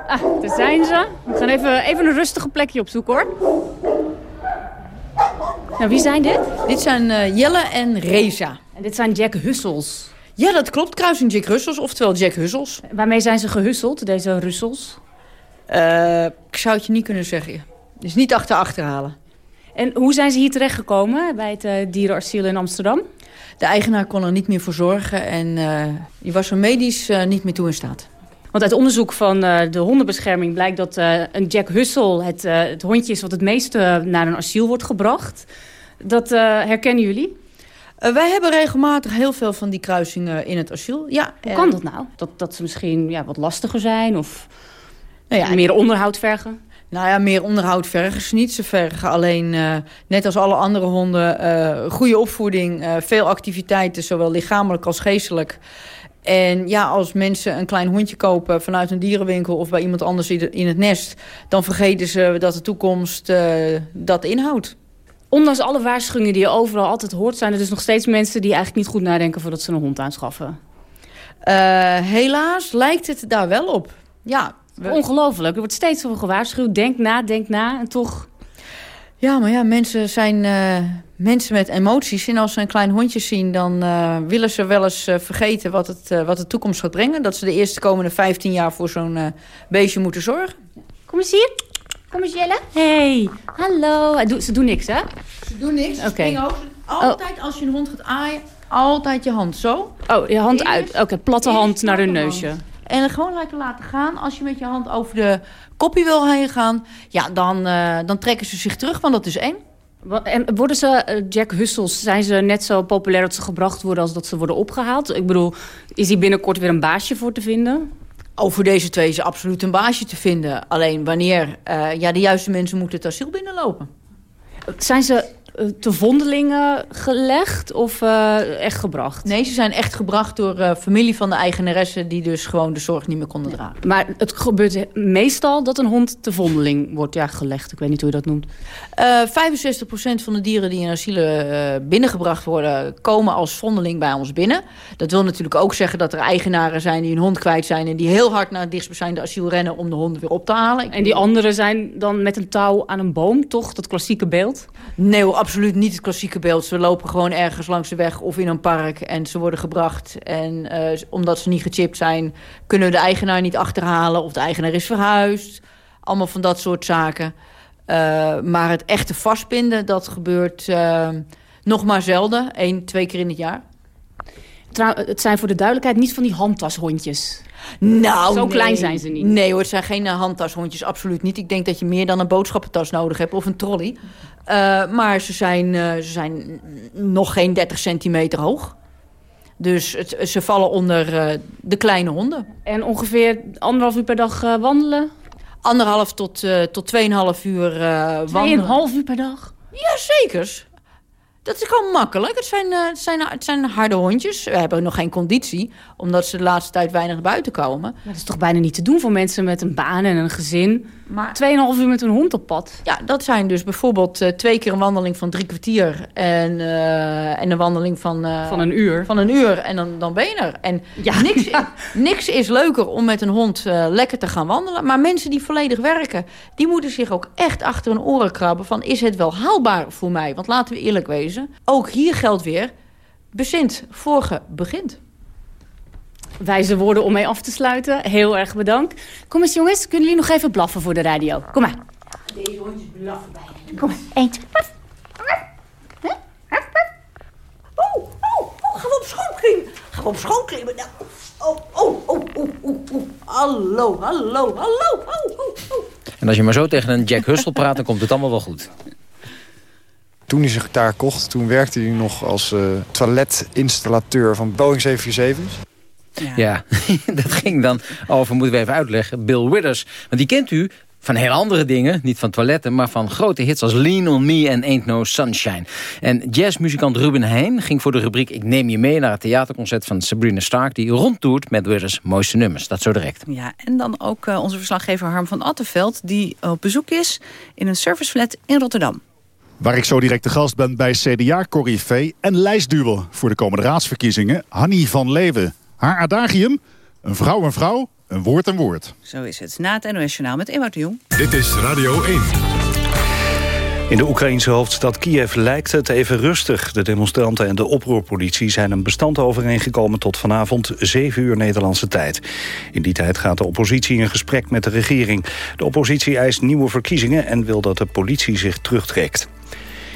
Ah, daar zijn ze. We gaan even, even een rustige plekje opzoeken hoor. Nou, wie zijn dit? Dit zijn eh, Jelle en Reza. En dit zijn Jack Hussels. Ja, dat klopt. Kruising Jack Russels, oftewel Jack Hussels. Waarmee zijn ze gehusseld, deze Russels? Ik zou het je niet kunnen zeggen. Dus niet achter achterhalen. En hoe zijn ze hier terechtgekomen bij het eh, dierenasiel in Amsterdam? De eigenaar kon er niet meer voor zorgen en eh, die was er medisch eh, niet meer toe in staat. Want uit onderzoek van de hondenbescherming blijkt dat een Jack Hussel het, het hondje is wat het meest eh, naar een asiel wordt gebracht. Dat herkennen jullie? Wij hebben regelmatig heel veel van die kruisingen in het asiel. Ja, Hoe kan dat nou? Dat, dat ze misschien ja, wat lastiger zijn of nou ja, meer onderhoud vergen? Nou ja, meer onderhoud vergen ze niet. Ze vergen alleen, eh, net als alle andere honden, eh, goede opvoeding, eh, veel activiteiten, zowel lichamelijk als geestelijk. En ja, als mensen een klein hondje kopen vanuit een dierenwinkel of bij iemand anders in het nest, dan vergeten ze dat de toekomst dat inhoudt. Ondanks alle waarschuwingen die je overal altijd hoort... zijn er dus nog steeds mensen die eigenlijk niet goed nadenken... voordat ze een hond aanschaffen. Helaas lijkt het daar wel op. Ja, Ongelooflijk. Er wordt steeds over gewaarschuwd. Denk na, denk na. En toch... Ja, maar ja, mensen zijn eh, mensen met emoties. En als ze een klein hondje zien, dan eh, willen ze wel eens eh, vergeten wat, het, eh, wat de toekomst gaat brengen. Dat ze de eerste komende 15 jaar voor zo'n eh, beestje moeten zorgen. Kom eens hier. Kom eens, Jelle. Hey, hallo. Ze doen niks, hè? Ze doen niks. Oké. springen over. Altijd als je een hond gaat aaien, altijd je hand zo. Oh, je hand uit. Oké, platte Eerst hand naar hun neusje. hand. En gewoon lekker laten gaan. Als je met je hand over de koppie wil heen gaan, ja, dan, eh, dan trekken ze zich terug, want dat is eng. Wa- En worden ze, eh, Jack Hussels, zijn ze net zo populair dat ze gebracht worden als dat ze worden opgehaald? Ik bedoel, is hier binnenkort weer een baasje voor te vinden? Over deze twee is absoluut een baasje te vinden. Alleen wanneer eh, ja, de juiste mensen moeten het asiel binnenlopen. Zijn ze te vondelingen gelegd of eh, echt gebracht? Nee, ze zijn echt gebracht door eh, familie van de eigenaresse... die dus gewoon de zorg niet meer konden dragen. Maar het gebeurt meestal dat een hond te vondeling wordt ja, gelegd. Ik weet niet hoe je dat noemt. Eh 65% van de dieren die in asielen eh, binnengebracht worden... komen als vondeling bij ons binnen. Dat wil natuurlijk ook zeggen dat er eigenaren zijn die hun hond kwijt zijn... en die heel hard naar het dichtstbijzijnde asiel rennen om de hond weer op te halen. En die anderen zijn dan met een touw aan een boom, toch? Dat klassieke beeld? Nee, hoor, absoluut niet het klassieke beeld. Ze lopen gewoon ergens langs de weg of in een park en ze worden gebracht. En eh, omdat ze niet gechipt zijn, kunnen we de eigenaar niet achterhalen of de eigenaar is verhuisd. Allemaal van dat soort zaken. Eh, maar het echte vastbinden, dat gebeurt eh, nog maar zelden. Eén, twee keer in het jaar. Het zijn voor de duidelijkheid niet van die handtashondjes. Nou, Zo nee. klein zijn ze niet. Nee hoor, het zijn geen eh, handtashondjes, absoluut niet. Ik denk dat je meer dan een boodschappentas nodig hebt of een trolley. Eh, maar ze zijn, eh, ze zijn nog geen 30 centimeter hoog. Dus het, ze vallen onder de kleine honden. En ongeveer anderhalf uur per dag wandelen? Anderhalf tot, tot 2,5 uur wandelen. Tweeënhalf uur per dag? Ja, zeker. Dat is gewoon makkelijk. Het zijn, eh, het, zijn, het zijn harde hondjes. We hebben nog geen conditie, omdat ze de laatste tijd weinig buiten komen. Maar dat is toch bijna niet te doen voor mensen met een baan en een gezin? Maar- Tweeënhalf uur met een hond op pad? Ja, dat zijn dus bijvoorbeeld eh, twee keer een wandeling van drie kwartier... en, eh, en een wandeling van... eh, Van een uur? Van een uur en dan, dan ben je er. En niks, (laughs) niks is leuker om met een hond eh, lekker te gaan wandelen. Maar mensen die volledig werken... die moeten zich ook echt achter hun oren krabben... van is het wel haalbaar voor mij? Want laten we eerlijk wezen, ook hier geldt weer... bezint, vorige begint. Wijze woorden om mee af te sluiten. Heel erg bedankt. Kom eens jongens, kunnen jullie nog even blaffen voor de radio? Kom maar. Deze hondjes blaffen bij. Kom maar. Eén, twee. Oh, oh, oh, gaan we op schoot klimmen? Gaan we op schoot klimmen? Nou, oh, oh, oh, oh, oh, oh. Hallo, hallo, hallo. Oh, oh, oh. En als je maar zo tegen een Jack Hussel praat, dan komt het allemaal wel goed. Toen hij zijn gitaar kocht, toen werkte hij nog als eh, toiletinstallateur van Boeing 747's. Ja, (laughs) dat ging dan over, moeten we even uitleggen, Bill Withers. Want die kent u van heel andere dingen. Niet van toiletten, maar van grote hits als Lean On Me en Ain't No Sunshine. En jazzmuzikant Ruben Heijn ging voor de rubriek Ik Neem Je Mee... naar het theaterconcert van Sabrina Stark... die rondtoert met Withers mooiste nummers. Dat zo direct. Ja, en dan ook uh, onze verslaggever Harm van Attenveld... die op bezoek is in een serviceflat in Rotterdam. Waar ik zo direct de gast ben bij CDA-corrivé en lijstduwer... voor de komende raadsverkiezingen, Hanny van Leeuwen. Haar adagium, een vrouw een vrouw, een woord een woord. Zo is het. Na het NOS Journaal met Ewout de Jong. Dit is Radio 1. In de Oekraïnse hoofdstad Kiev lijkt het even rustig. De demonstranten en de oproerpolitie zijn een bestand overeengekomen... tot vanavond 7 uur Nederlandse tijd. In die tijd gaat de oppositie in gesprek met de regering. De oppositie eist nieuwe verkiezingen... en wil dat de politie zich terugtrekt.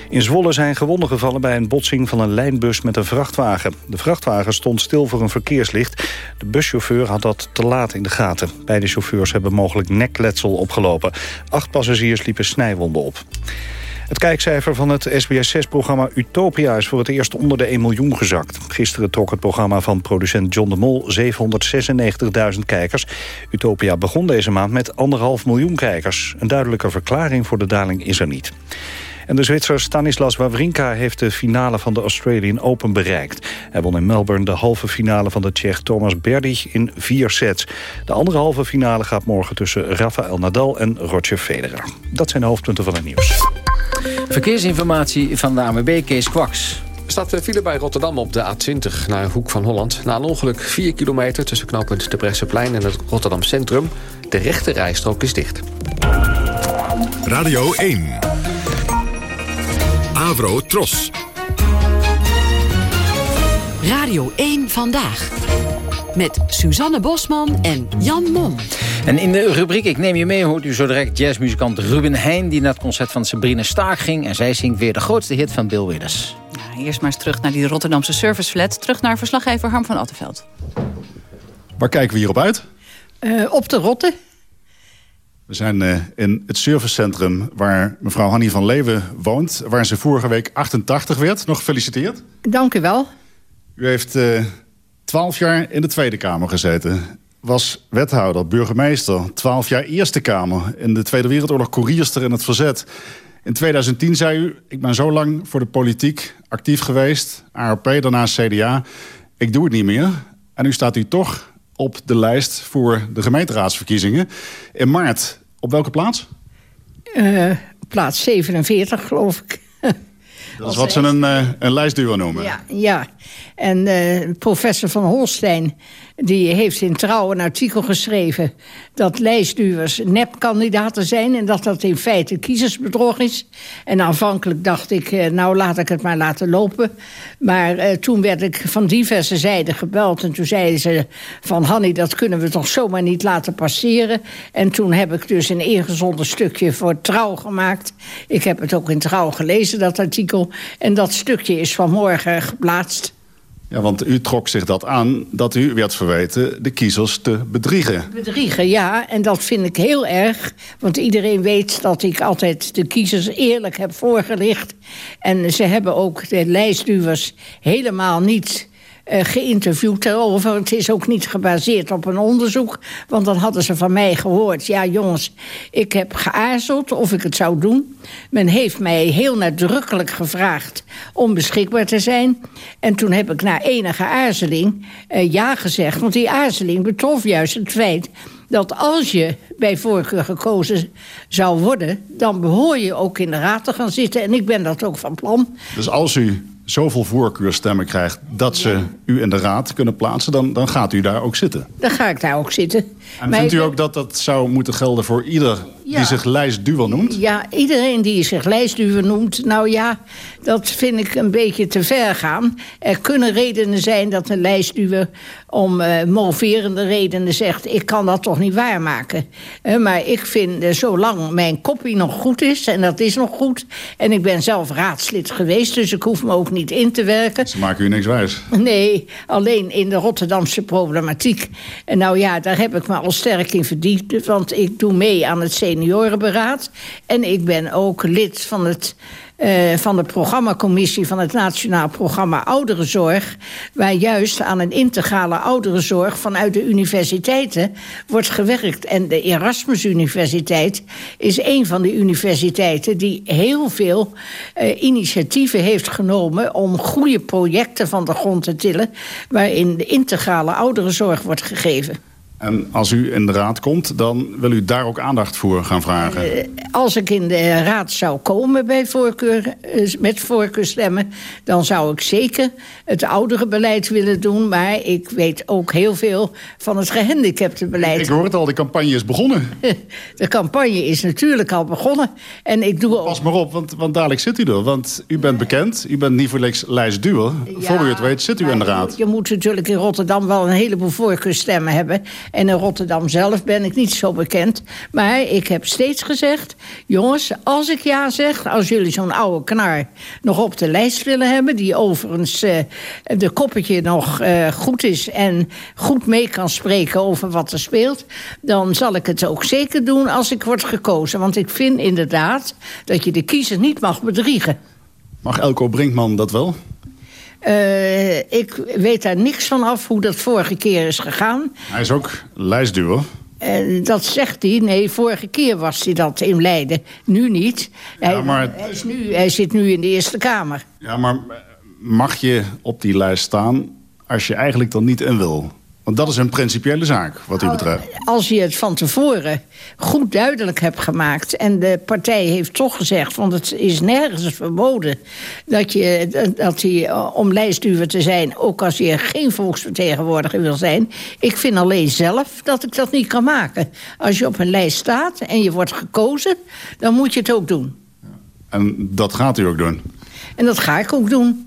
In Zwolle zijn gewonden gevallen bij een botsing van een lijnbus met een vrachtwagen. De vrachtwagen stond stil voor een verkeerslicht. De buschauffeur had dat te laat in de gaten. Beide chauffeurs hebben mogelijk nekletsel opgelopen. Acht passagiers liepen snijwonden op. Het kijkcijfer van het SBS6-programma Utopia is voor het eerst onder de 1 miljoen gezakt. Gisteren trok het programma van producent John de Mol 796.000 kijkers. Utopia begon deze maand met anderhalf miljoen kijkers. Een duidelijke verklaring voor de daling is er niet. En de Zwitser Stanislas Wawrinka heeft de finale van de Australian Open bereikt. Hij won in Melbourne de halve finale van de Tsjech Thomas Berdych in vier sets. De andere halve finale gaat morgen tussen Rafael Nadal en Roger Federer. Dat zijn de hoofdpunten van het nieuws. Verkeersinformatie van de AMB Kees Kwaks. Er staat file bij Rotterdam op de A20 naar Hoek van Holland. Na een ongeluk 4 kilometer tussen knooppunt de Bresseplein en het Rotterdam Centrum. De rechte rijstrook is dicht. Radio 1. Avro Tros. Radio 1 Vandaag. Met Suzanne Bosman en Jan Mom. En in de rubriek Ik Neem Je Mee hoort u zo direct jazzmuzikant Ruben Heijn... die naar het concert van Sabrina Stark ging. En zij zingt weer de grootste hit van Bill Withers. Ja, eerst maar eens terug naar die Rotterdamse serviceflat. Terug naar verslaggever Harm van Attenveld. Waar kijken we hier op uit? Uh, op de Rotte. We zijn uh, in het servicecentrum waar mevrouw Hanny van Leeuwen woont... waar ze vorige week 88 werd. Nog gefeliciteerd. Dank u wel. U heeft uh, 12 jaar in de Tweede Kamer gezeten. Was wethouder, burgemeester, 12 jaar Eerste Kamer... in de Tweede Wereldoorlog koerierster in het verzet. In 2010 zei u, ik ben zo lang voor de politiek actief geweest. ARP, daarna CDA. Ik doe het niet meer. En nu staat u toch op de lijst voor de gemeenteraadsverkiezingen. In maart, op welke plaats? Uh, plaats 47, geloof ik. (laughs) Dat is wat ze een, uh, een lijstduur noemen. Ja, ja. en uh, professor van Holstein die heeft in Trouw een artikel geschreven... dat lijstduwers nepkandidaten zijn... en dat dat in feite kiezersbedrog is. En aanvankelijk dacht ik, eh, nou laat ik het maar laten lopen. Maar uh, toen werd ik van diverse zijden gebeld... en toen zeiden ze van Hanny, dat kunnen we toch zomaar niet laten passeren. En toen heb ik dus een ingezonden stukje voor Trouw gemaakt. Ik heb het ook in Trouw gelezen, dat artikel. En dat stukje is vanmorgen geplaatst... Ja, want u trok zich dat aan dat u werd verweten de kiezers te bedriegen. Bedriegen, ja. En dat vind ik heel erg. Want iedereen weet dat ik altijd de kiezers eerlijk heb voorgelicht. En ze hebben ook de lijstduwers helemaal niet geïnterviewd daarover. Het is ook niet gebaseerd op een onderzoek. Want dan hadden ze van mij gehoord... ja jongens, ik heb geaarzeld of ik het zou doen. Men heeft mij heel nadrukkelijk gevraagd om beschikbaar te zijn. En toen heb ik na enige aarzeling uh, ja gezegd. Want die aarzeling betrof juist het feit dat als je bij voorkeur gekozen zou worden... dan behoor je ook in de raad te gaan zitten. En ik ben dat ook van plan. Dus als u zoveel voorkeurstemmen krijgt... dat ze u in de raad kunnen plaatsen, dan, dan gaat u daar ook zitten. Dan ga ik daar ook zitten. En vindt u ook dat dat zou moeten gelden voor ieder ja. die zich lijstduwer noemt? Ja, iedereen die zich lijstduwer noemt. Nou ja, dat vind ik een beetje te ver gaan. Er kunnen redenen zijn dat een lijstduwer om uh, moverende redenen zegt... ik kan dat toch niet waarmaken. Uh, maar ik vind, uh, zolang mijn kopie nog goed is, en dat is nog goed... en ik ben zelf raadslid geweest, dus ik hoef me ook niet in te werken. Ze maken u niks wijs. Nee, alleen in de Rotterdamse problematiek. En nou ja, daar heb ik me al sterk in verdiept... want ik doe mee aan het CDA seniorenberaad. En ik ben ook lid van het uh, van de programmacommissie van het Nationaal Programma Ouderenzorg... waar juist aan een integrale ouderenzorg vanuit de universiteiten wordt gewerkt. En de Erasmus Universiteit is een van de universiteiten... die heel veel uh, initiatieven heeft genomen om goede projecten van de grond te tillen... waarin de integrale ouderenzorg wordt gegeven. En als u in de raad komt, dan wil u daar ook aandacht voor gaan vragen? Uh, als ik in de raad zou komen bij voorkeur, uh, met voorkeurstemmen... dan zou ik zeker het oudere beleid willen doen. Maar ik weet ook heel veel van het gehandicaptenbeleid. Ik hoor het al, de campagne is begonnen. (laughs) de campagne is natuurlijk al begonnen. En ik doe Pas maar op, want, want dadelijk zit u er. Want u bent bekend, u bent niet voor niks lijstduwer. Ja, voor u het weet zit u in de raad. Je, je moet natuurlijk in Rotterdam wel een heleboel voorkeurstemmen hebben... En in Rotterdam zelf ben ik niet zo bekend. Maar ik heb steeds gezegd... jongens, als ik ja zeg... als jullie zo'n oude knar nog op de lijst willen hebben... die overigens uh, de koppetje nog uh, goed is... en goed mee kan spreken over wat er speelt... dan zal ik het ook zeker doen als ik word gekozen. Want ik vind inderdaad dat je de kiezer niet mag bedriegen. Mag Elko Brinkman dat wel? Uh, ik weet daar niks van af hoe dat vorige keer is gegaan. Hij is ook lijstduwer. Uh, dat zegt hij. Nee, vorige keer was hij dat in Leiden. Nu niet. Ja, hij, maar... hij, is nu, hij zit nu in de Eerste Kamer. Ja, maar mag je op die lijst staan als je eigenlijk dan niet in wil? Want dat is een principiële zaak, wat u betreft. Als je het van tevoren goed duidelijk hebt gemaakt... en de partij heeft toch gezegd, want het is nergens verboden... dat je dat hij om lijstduwer te zijn... ook als je geen volksvertegenwoordiger wil zijn... ik vind alleen zelf dat ik dat niet kan maken. Als je op een lijst staat en je wordt gekozen... dan moet je het ook doen. En dat gaat u ook doen? En dat ga ik ook doen.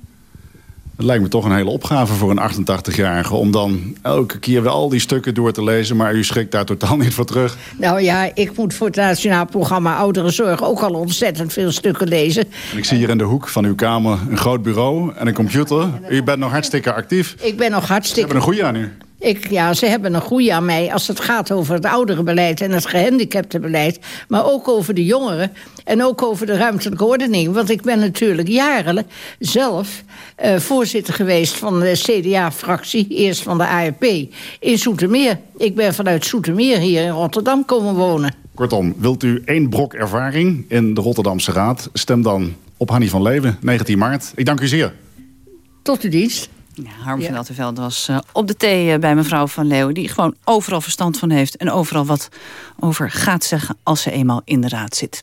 Het lijkt me toch een hele opgave voor een 88-jarige... om dan elke keer weer al die stukken door te lezen... maar u schrikt daar totaal niet voor terug. Nou ja, ik moet voor het Nationaal Programma Ouderenzorg... ook al ontzettend veel stukken lezen. En ik zie hier in de hoek van uw kamer een groot bureau en een computer. U bent nog hartstikke actief. Ik ben nog hartstikke... Ze hebben een goede aan u. Ik, ja, ze hebben een goede aan mij als het gaat over het ouderenbeleid en het gehandicaptenbeleid. Maar ook over de jongeren en ook over de ruimtelijke ordening. Want ik ben natuurlijk jaren zelf uh, voorzitter geweest van de CDA-fractie. Eerst van de ARP in Zoetermeer. Ik ben vanuit Zoetermeer hier in Rotterdam komen wonen. Kortom, wilt u één brok ervaring in de Rotterdamse Raad? Stem dan op Hanny van Leeuwen, 19 maart. Ik dank u zeer. Tot uw dienst. Ja, Harm van Attenveld was uh, op de thee uh, bij mevrouw Van Leeuwen... die gewoon overal verstand van heeft... en overal wat over gaat zeggen als ze eenmaal in de raad zit.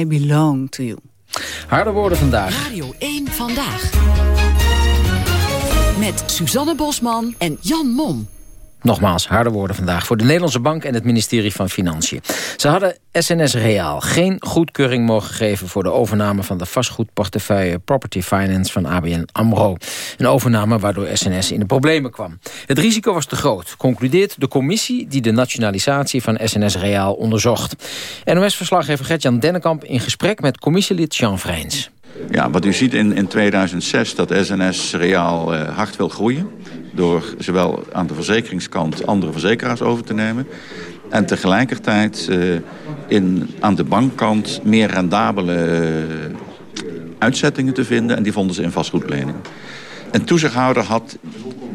I belong to you. Harde woorden vandaag. Radio 1 Vandaag. Met Suzanne Bosman en Jan Mom. Nogmaals, harde woorden vandaag voor de Nederlandse Bank en het ministerie van Financiën. Ze hadden SNS Reaal geen goedkeuring mogen geven... voor de overname van de vastgoedportefeuille Property Finance van ABN AMRO. Een overname waardoor SNS in de problemen kwam. Het risico was te groot, concludeert de commissie... die de nationalisatie van SNS Reaal onderzocht. NOS-verslaggever Gert-Jan Dennekamp in gesprek met commissielid Jean Vrijns. Ja, wat u ziet in, in 2006 dat SNS Reaal uh, hard wil groeien... door zowel aan de verzekeringskant andere verzekeraars over te nemen... en tegelijkertijd uh, in, aan de bankkant meer rendabele uh, uitzettingen te vinden... en die vonden ze in vastgoedleningen. Een toezichthouder had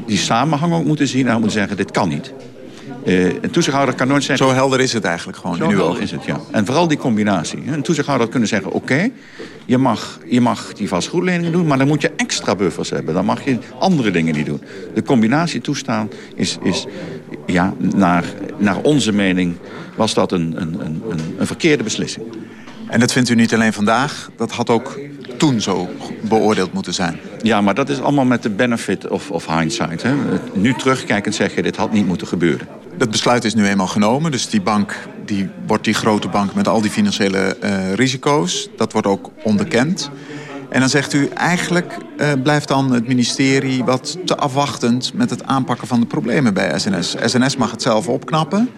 die samenhang ook moeten zien en had moeten zeggen... dit kan niet. Uh, een toezichthouder kan nooit zeggen... Zo helder is het eigenlijk gewoon Zo in uw ogen. is het, ja. En vooral die combinatie. Een toezichthouder had kunnen zeggen... oké, je, mag, je mag die vastgoedleningen doen... maar dan moet je extra buffers hebben. Dan mag je andere dingen niet doen. De combinatie toestaan is... is ja, naar, naar onze mening was dat een, een, een, een verkeerde beslissing. En dat vindt u niet alleen vandaag, dat had ook toen zo beoordeeld moeten zijn. Ja, maar dat is allemaal met de benefit of, of hindsight. Hè. Nu terugkijkend zeg je, dit had niet moeten gebeuren. Dat besluit is nu eenmaal genomen. Dus die bank die wordt die grote bank met al die financiële uh, risico's. Dat wordt ook onderkend. En dan zegt u, eigenlijk uh, blijft dan het ministerie wat te afwachtend... met het aanpakken van de problemen bij SNS. SNS mag het zelf opknappen.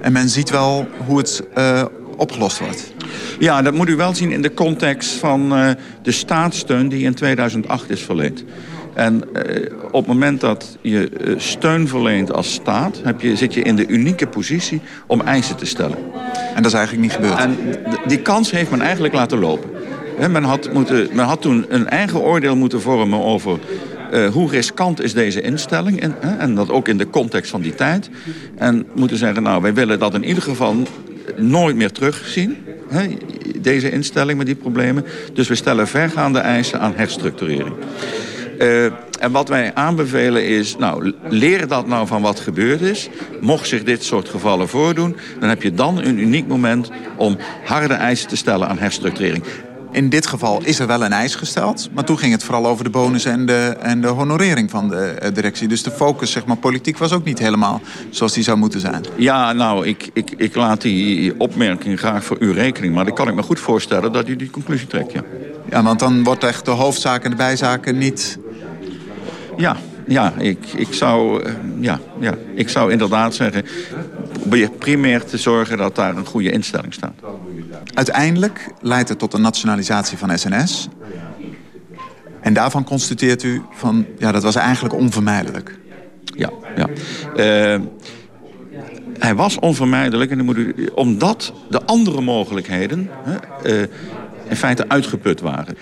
En men ziet wel hoe het uh, opgelost wordt. Ja, dat moet u wel zien in de context van uh, de staatssteun die in 2008 is verleend. En uh, op het moment dat je uh, steun verleent als staat... Heb je, zit je in de unieke positie om eisen te stellen. En dat is eigenlijk niet gebeurd? En die kans heeft men eigenlijk laten lopen. He, men, had moeten, men had toen een eigen oordeel moeten vormen over... Uh, hoe riskant is deze instelling? En, en dat ook in de context van die tijd. En moeten zeggen, nou, wij willen dat in ieder geval nooit meer terugzien. Hè, deze instelling met die problemen. Dus we stellen vergaande eisen aan herstructurering. Uh, en wat wij aanbevelen is, nou, leer dat nou van wat gebeurd is. Mocht zich dit soort gevallen voordoen, dan heb je dan een uniek moment om harde eisen te stellen aan herstructurering. In dit geval is er wel een eis gesteld. Maar toen ging het vooral over de bonus en de, en de honorering van de uh, directie. Dus de focus, zeg maar, politiek was ook niet helemaal zoals die zou moeten zijn. Ja, nou, ik, ik, ik laat die opmerking graag voor uw rekening. Maar dan kan ik me goed voorstellen dat u die conclusie trekt, ja. Ja, want dan wordt echt de hoofdzaken en de bijzaken niet... Ja, ja, ik, ik, zou, ja, ja, ik zou inderdaad zeggen... probeer primair te zorgen dat daar een goede instelling staat. Uiteindelijk leidt het tot een nationalisatie van SNS. En daarvan constateert u van, ja, dat was eigenlijk onvermijdelijk. Ja, ja. Uh, hij was onvermijdelijk, en dan moet u, omdat de andere mogelijkheden... Hè, uh, in feite uitgeput waren.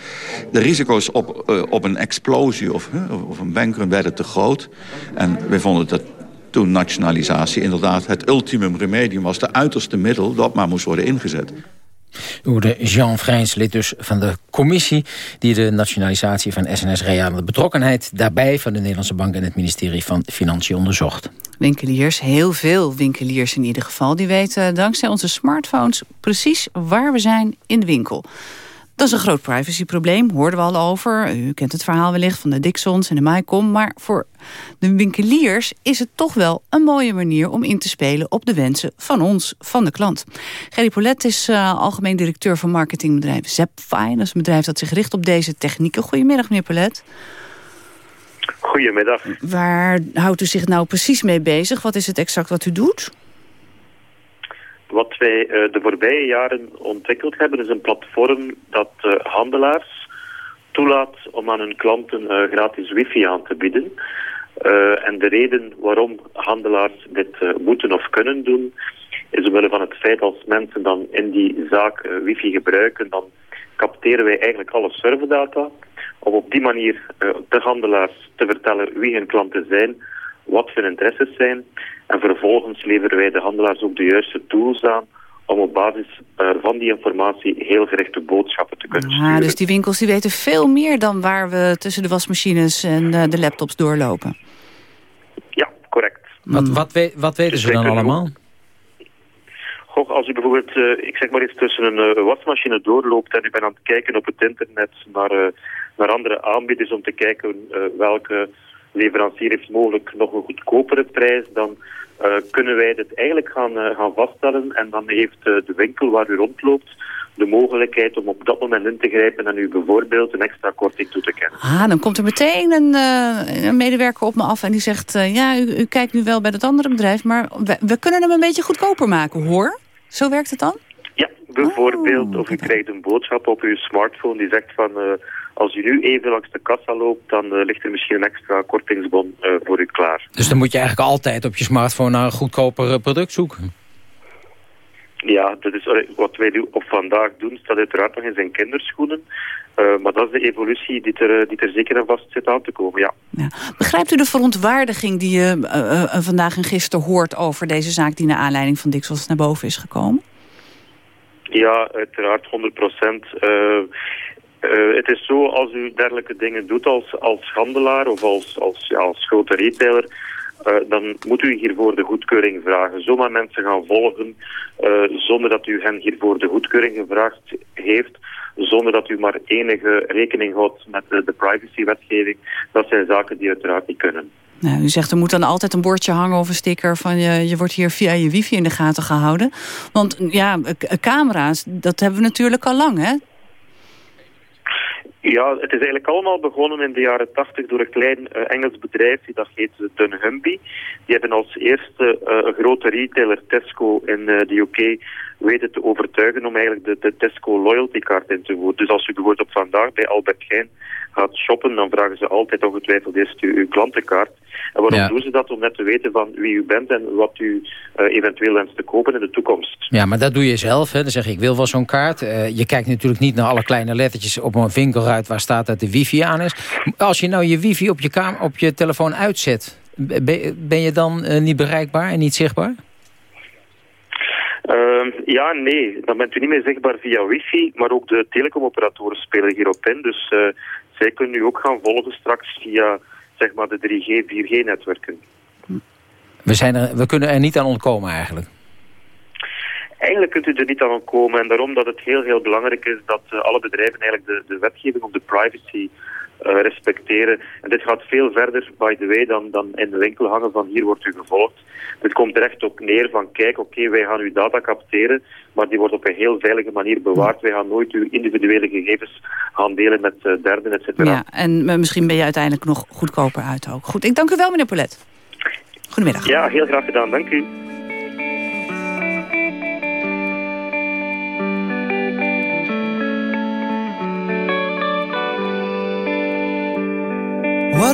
De risico's op, uh, op een explosie of, of een bankrun werden te groot. En we vonden dat toen nationalisatie inderdaad het ultimum remedium was. De uiterste middel dat maar moest worden ingezet. U hoorde Jean Vrijns, lid dus van de commissie... die de nationalisatie van SNS Real... de betrokkenheid daarbij van de Nederlandse Bank... en het ministerie van Financiën onderzocht. Winkeliers, heel veel winkeliers in ieder geval... die weten dankzij onze smartphones precies waar we zijn in de winkel. Dat is een groot privacyprobleem, hoorden we al over. U kent het verhaal wellicht van de Dixons en de Mycom. Maar voor de winkeliers is het toch wel een mooie manier... om in te spelen op de wensen van ons, van de klant. Gerry Polet is uh, algemeen directeur van marketingbedrijf Zepfi. Dat is een bedrijf dat zich richt op deze technieken. Goedemiddag, meneer Polet. Goedemiddag. Waar houdt u zich nou precies mee bezig? Wat is het exact wat u doet? Wat wij uh, de voorbije jaren ontwikkeld hebben is een platform dat uh, handelaars toelaat om aan hun klanten uh, gratis wifi aan te bieden. en de reden waarom handelaars dit moeten of kunnen doen is omwille van het feit als mensen dan in die zaak wifi gebruiken, dan capteren wij eigenlijk alle serverdata om op die manier de handelaars te vertellen wie hun klanten zijn, wat hun interesses zijn. En vervolgens leveren wij de handelaars ook de juiste tools aan om op basis uh, van die informatie heel gerichte boodschappen te kunnen sturen. Ah, dus die winkels die weten veel meer dan waar we tussen de wasmachines en uh, de laptops doorlopen. Ja, correct. Wat, wat, we, wat weten Dus ze dan allemaal? Goh, als u bijvoorbeeld, uh, ik zeg maar iets tussen een uh, wasmachine doorloopt en u bent aan het kijken op het internet naar, uh, naar andere aanbieders om te kijken welke leverancier heeft mogelijk nog een goedkopere prijs, dan kunnen wij dit eigenlijk gaan, uh, gaan vaststellen. En dan heeft uh, de winkel waar u rondloopt de mogelijkheid om op dat moment in te grijpen en u bijvoorbeeld een extra korting toe te kennen. Ah, dan komt er meteen een, een medewerker op me af en die zegt... ja, u, u, kijkt nu wel bij dat andere bedrijf, maar we, we, kunnen hem een beetje goedkoper maken, hoor. Zo werkt het dan? Ja, bijvoorbeeld, oh, of u krijgt een boodschap op uw smartphone die zegt van... als u nu even langs de kassa loopt, dan uh, ligt er misschien een extra kortingsbon uh, voor u klaar. Dus dan moet je eigenlijk altijd op je smartphone naar een goedkoper product zoeken? Ja, dat is wat wij nu op vandaag doen, staat uiteraard nog in zijn kinderschoenen. Uh, maar dat is de evolutie die er, die er zeker en vast zit aan te komen, ja. ja. Begrijpt u de verontwaardiging die je vandaag en gisteren hoort over deze zaak... die naar aanleiding van Dixels naar boven is gekomen? Ja, uiteraard, 100 procent. Uh, het is zo, als u dergelijke dingen doet als, als handelaar of als, als, ja, als grote retailer, uh, dan moet u hiervoor de goedkeuring vragen. Zomaar mensen gaan volgen uh, zonder dat u hen hiervoor de goedkeuring gevraagd heeft, zonder dat u maar enige rekening houdt met de, de privacywetgeving, dat zijn zaken die uiteraard niet kunnen. Nou, u zegt er moet dan altijd een bordje hangen of een sticker van je, je wordt hier via je wifi in de gaten gehouden. Want ja, camera's, dat hebben we natuurlijk al lang, hè? Ja, het is eigenlijk allemaal begonnen in de jaren tachtig door een klein uh, Engels bedrijf, dat heet Dunhumby. Die hebben als eerste uh, een grote retailer, Tesco, in uh, de UK weten te overtuigen om eigenlijk de, de Tesco loyalty card in te voeren. Dus als u bijvoorbeeld op vandaag bij Albert Heijn gaat shoppen, dan vragen ze altijd ongetwijfeld eerst uw, uw klantenkaart. En waarom Ja. doen ze dat? Om net te weten van wie u bent en wat u uh, eventueel wenst te kopen in de toekomst. Ja, maar dat doe je zelf. Hè. Dan zeg je, ik wil wel zo'n kaart. Uh, je kijkt natuurlijk niet naar alle kleine lettertjes op een winkelruit... waar staat dat de wifi aan is. Als je nou je wifi op je, kamer, op je telefoon uitzet... ben, ben je dan uh, niet bereikbaar en niet zichtbaar? Uh, ja, nee. Dan bent u niet meer zichtbaar via wifi, maar ook de telecomoperatoren spelen hierop in. Dus uh, zij kunnen u ook gaan volgen straks via zeg maar, de 3G, 4G-netwerken. We, zijn er, we kunnen er niet aan ontkomen eigenlijk. Eigenlijk kunt u er niet aan ontkomen. En daarom dat het heel, heel belangrijk is dat uh, alle bedrijven eigenlijk de, de wetgeving op de privacy uh, respecteren. En dit gaat veel verder, by the way, dan, dan in de winkel hangen van hier wordt u gevolgd. Dit komt er echt op neer van kijk, oké, okay, wij gaan uw data capteren, maar die wordt op een heel veilige manier bewaard. Wij gaan nooit uw individuele gegevens gaan delen met uh, derden, et cetera. Ja, en uh, misschien ben je uiteindelijk nog goedkoper uit ook. Goed, ik dank u wel, meneer Paulet. Goedemiddag. Ja, heel graag gedaan. Dank u.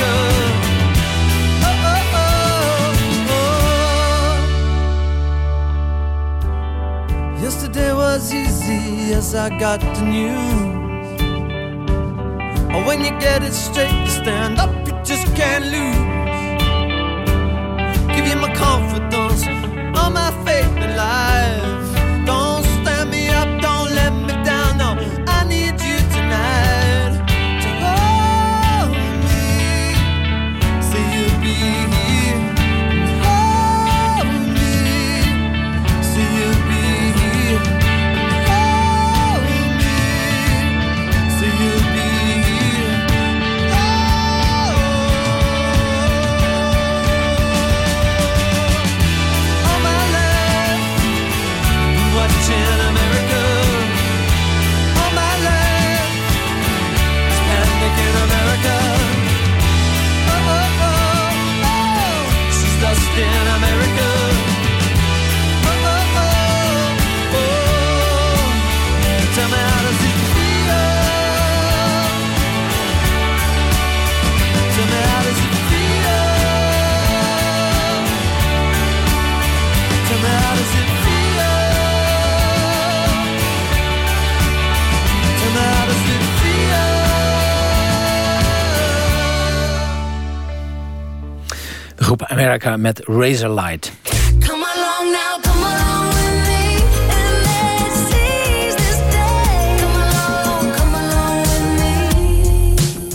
Oh, oh, oh, Yesterday was easy as I got the news. Oh, when you get it straight, you stand up, you just can't lose. Give you my confidence, all my faith in life. Come along with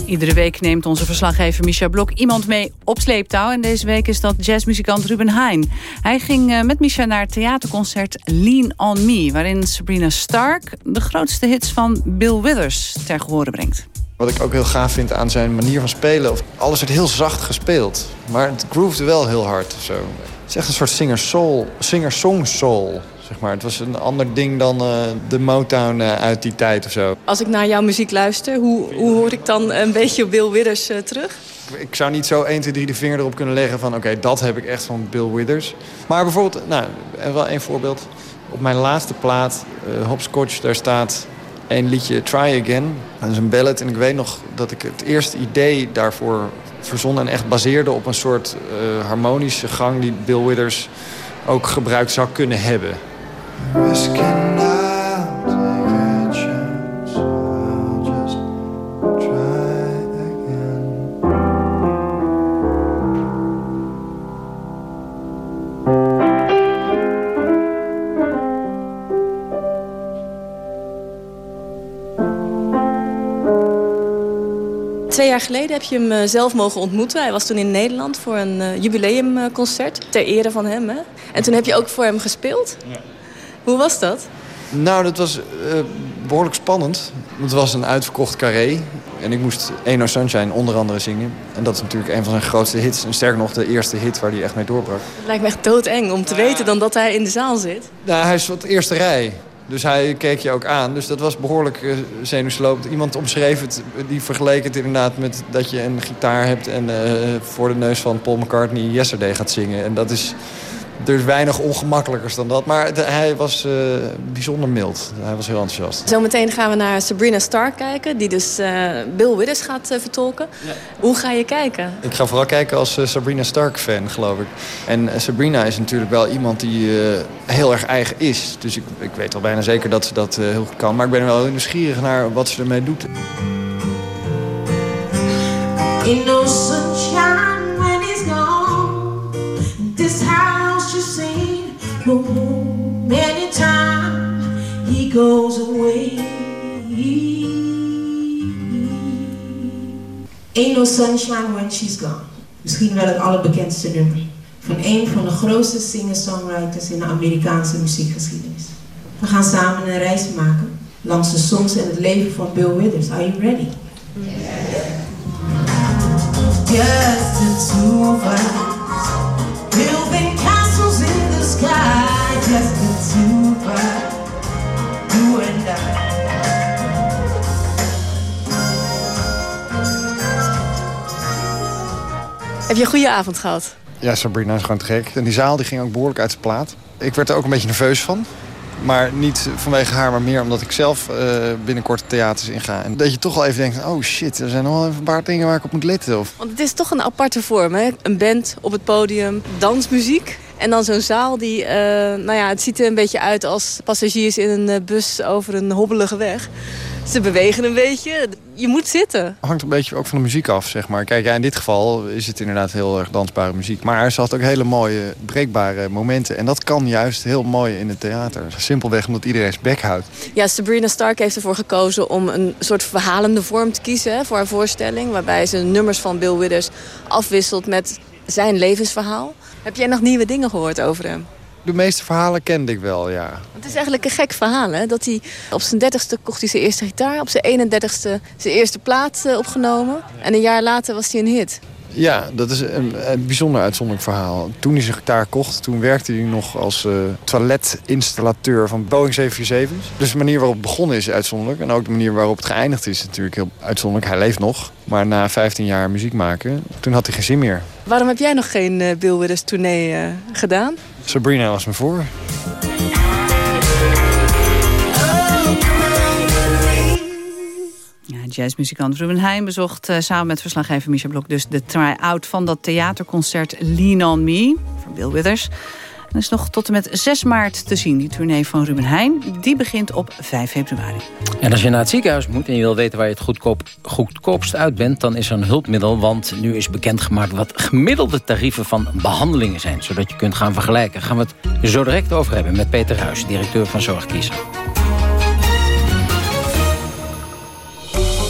me. Iedere week neemt onze verslaggever Micha Blok iemand mee op sleeptouw. En deze week is dat jazzmuzikant Ruben Heijn. Hij ging eh, met Micha naar het theaterconcert Lean on Me... waarin Sabrina Stark de grootste hits van Bill Withers ter gehore brengt. Wat ik ook heel gaaf vind aan zijn manier van spelen. Alles werd heel zacht gespeeld. Maar het groovede wel heel hard. Zo. Het is echt een soort singer-soul, singer-song-soul. Zeg maar. Het was een ander ding dan eh, de Motown eh, uit die tijd of zo. Als ik naar jouw muziek luister, hoe, hoe hoor ik dan een beetje Bill Withers eh, terug? Ik zou niet zo 1, 2, 3 de vinger erop kunnen leggen van... oké, dat heb ik echt van Bill Withers. Maar bijvoorbeeld, nou, wel één voorbeeld. Op mijn laatste plaat, eh Hopscotch, daar staat een liedje Try Again. Dat is een ballad en ik weet nog dat ik het eerste idee daarvoor verzonnen... en echt baseerde op een soort eh, harmonische gang... die Bill Withers ook gebruikt zou kunnen hebben. Jaar geleden heb je hem eh, zelf mogen ontmoeten. Hij was toen in Nederland voor een eh, jubileumconcert ter ere van hem. Hè? En toen heb je ook voor hem gespeeld. Hoe was dat? Nou, dat was eh, behoorlijk spannend. Het was een uitverkocht carré. En ik moest Eno Sunshine onder andere zingen. En dat is natuurlijk een van zijn grootste hits. En sterker nog, de eerste hit waar hij echt mee doorbrak. Het lijkt me echt doodeng om te weten dan dat hij in de zaal zit. Nou, hij is op de eerste rij. Dus hij keek je ook aan. Dus dat was behoorlijk uh, zenuwslopend. Iemand omschreef het, die vergeleek het inderdaad met dat je een gitaar hebt... en eh, voor de neus van Paul McCartney Yesterday gaat zingen. En dat is... Er is weinig ongemakkelijkers dan dat. Maar de- hij was eh, bijzonder mild. Hij was heel enthousiast. Zometeen gaan we naar Sabrina Stark kijken, die dus eh, Bill Withers gaat eh, vertolken. Hoe ga je kijken? Ik ga vooral kijken als Sabrina Stark-fan, geloof ik. En Sabrina is natuurlijk wel iemand die eh, heel erg eigen is. Dus ik, ik weet al bijna zeker dat ze dat heel goed kan. Maar ik ben wel heel nieuwsgierig naar wat ze ermee doet. Ain't no sunshine no home he goes away. Ain't No Sunshine When She's Gone. Misschien wel het allerbekendste nummer. Van een van de grootste singer-songwriters in de Amerikaanse muziekgeschiedenis. We gaan samen een reis maken langs de songs en het leven van Bill Withers. Are you ready? Just the two of us Just the two of us You and I Heb je een goede avond gehad? Ja, Sabrina is gewoon te gek. En die zaal die ging ook behoorlijk uit zijn plaat. Ik werd er ook een beetje nerveus van. Maar niet vanwege haar, maar meer omdat ik zelf eh, binnenkort theaters inga. En dat je toch al even denkt, oh shit, er zijn nog wel even een paar dingen waar ik op moet letten. Of... Want het is toch een aparte vorm, hè? Een band op het podium, dansmuziek. En dan zo'n zaal die, eh, nou ja, het ziet er een beetje uit als passagiers in een eh, bus over een hobbelige weg. Ze bewegen een beetje. Je moet zitten. hangt een beetje ook van de muziek af, zeg maar. Kijk, ja, in dit geval is het inderdaad heel erg dansbare muziek. Maar er zat ook hele mooie, breekbare momenten. En dat kan juist heel mooi in het theater. Simpelweg omdat iedereen zijn bek houdt. Ja, Sabrina Stark heeft ervoor gekozen om een soort verhalende vorm te kiezen voor haar voorstelling. Waarbij ze nummers van Bill Withers afwisselt met zijn levensverhaal. Heb jij nog nieuwe dingen gehoord over hem? De meeste verhalen kende ik wel, ja. Het is eigenlijk een gek verhaal, hè? Dat hij op zijn dertigste kocht hij zijn eerste gitaar. Op zijn 31ste zijn eerste plaat eh, opgenomen. En een jaar later was hij een hit. Ja, dat is een, een bijzonder uitzonderlijk verhaal. Toen hij zijn gitaar kocht, toen werkte hij nog als eh, toiletinstallateur van Boeing 747's. Dus de manier waarop het begonnen is uitzonderlijk. En ook de manier waarop het geëindigd is natuurlijk heel uitzonderlijk. Hij leeft nog, maar na 15 jaar muziek maken, toen had hij geen zin meer. Waarom heb jij nog geen eh, Bill Withers tournee eh, gedaan? Sabrina was me voor. Jazzmuzikant Ruben Heijn bezocht eh, samen met verslaggever Micha Blok... dus de try-out van dat theaterconcert Lean On Me van Bill Withers. En is nog tot en met 6 maart te zien, die tournee van Ruben Heijn. Die begint op 5 februari. En als je naar het ziekenhuis moet en je wil weten waar je het goedkoop, goedkoopst uit bent... dan is er een hulpmiddel, want nu is bekendgemaakt wat gemiddelde tarieven van behandelingen zijn. Zodat je kunt gaan vergelijken. Gaan we het zo direct over hebben met Peter Ruijs, directeur van Zorgkiezer.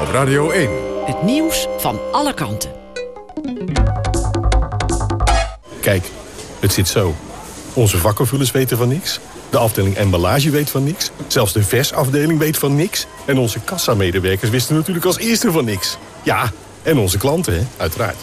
Op Radio 1. Het nieuws van alle kanten. Kijk, het zit zo. Onze vakkenvullers weten van niks. De afdeling emballage weet van niks. Zelfs de versafdeling weet van niks. En onze kassamedewerkers wisten natuurlijk als eerste van niks. Ja, en onze klanten, hè, uiteraard.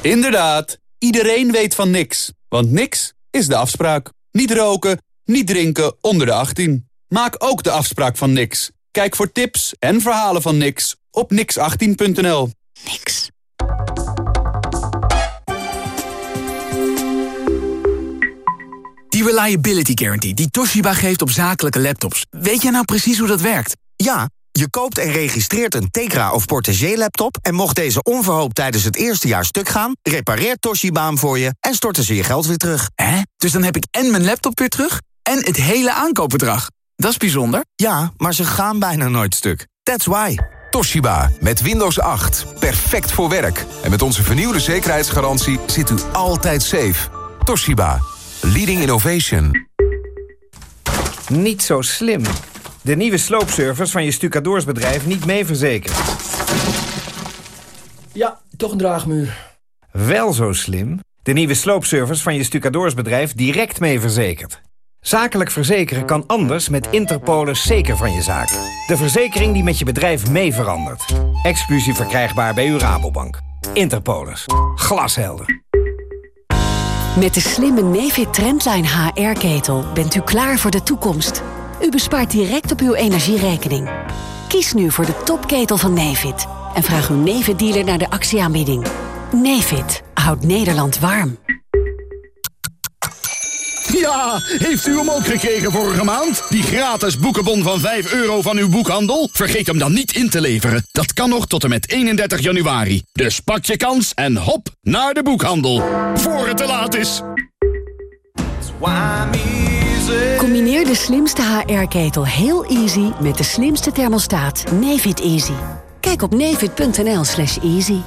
Inderdaad, iedereen weet van niks. Want niks is de afspraak. Niet roken, niet drinken onder de 18. Maak ook de afspraak van niks. Kijk voor tips en verhalen van niks op nix18.nl. Niks. Die Reliability Guarantee die Toshiba geeft op zakelijke laptops. Weet jij nou precies hoe dat werkt? Ja, je koopt en registreert een Tegra of Portagee laptop... en mocht deze onverhoopt tijdens het eerste jaar stuk gaan... repareert Toshiba hem voor je en storten ze je geld weer terug. Hè? Dus dan heb ik en mijn laptop weer terug en het hele aankoopbedrag. Dat is bijzonder. Ja, maar ze gaan bijna nooit stuk. That's why. Toshiba, met Windows 8. Perfect voor werk. En met onze vernieuwde zekerheidsgarantie zit u altijd safe. Toshiba, leading innovation. Niet zo slim. De nieuwe sloopservice van je stucadoorsbedrijf niet mee verzekerd. Ja, toch een draagmuur. Wel zo slim. De nieuwe sloopservice van je stucadoorsbedrijf direct mee verzekerd. Zakelijk verzekeren kan anders met Interpolis zeker van je zaak. De verzekering die met je bedrijf mee verandert. Exclusief verkrijgbaar bij uw Rabobank. Interpolis. Glashelder. Met de slimme Nefit Trendline HR-ketel bent u klaar voor de toekomst. U bespaart direct op uw energierekening. Kies nu voor de topketel van Nefit. En vraag uw Nefit-dealer naar de actieaanbieding. Nefit houdt Nederland warm. (laughs) Ja, heeft u hem ook gekregen vorige maand? Die gratis boekenbon van 5 euro van uw boekhandel? Vergeet hem dan niet in te leveren. Dat kan nog tot en met 31 januari. Dus pak je kans en hop naar de boekhandel. Voor het te laat is. Combineer de slimste HR-ketel heel easy met de slimste thermostaat Nefit Easy. Kijk op nefit.nl slash easy.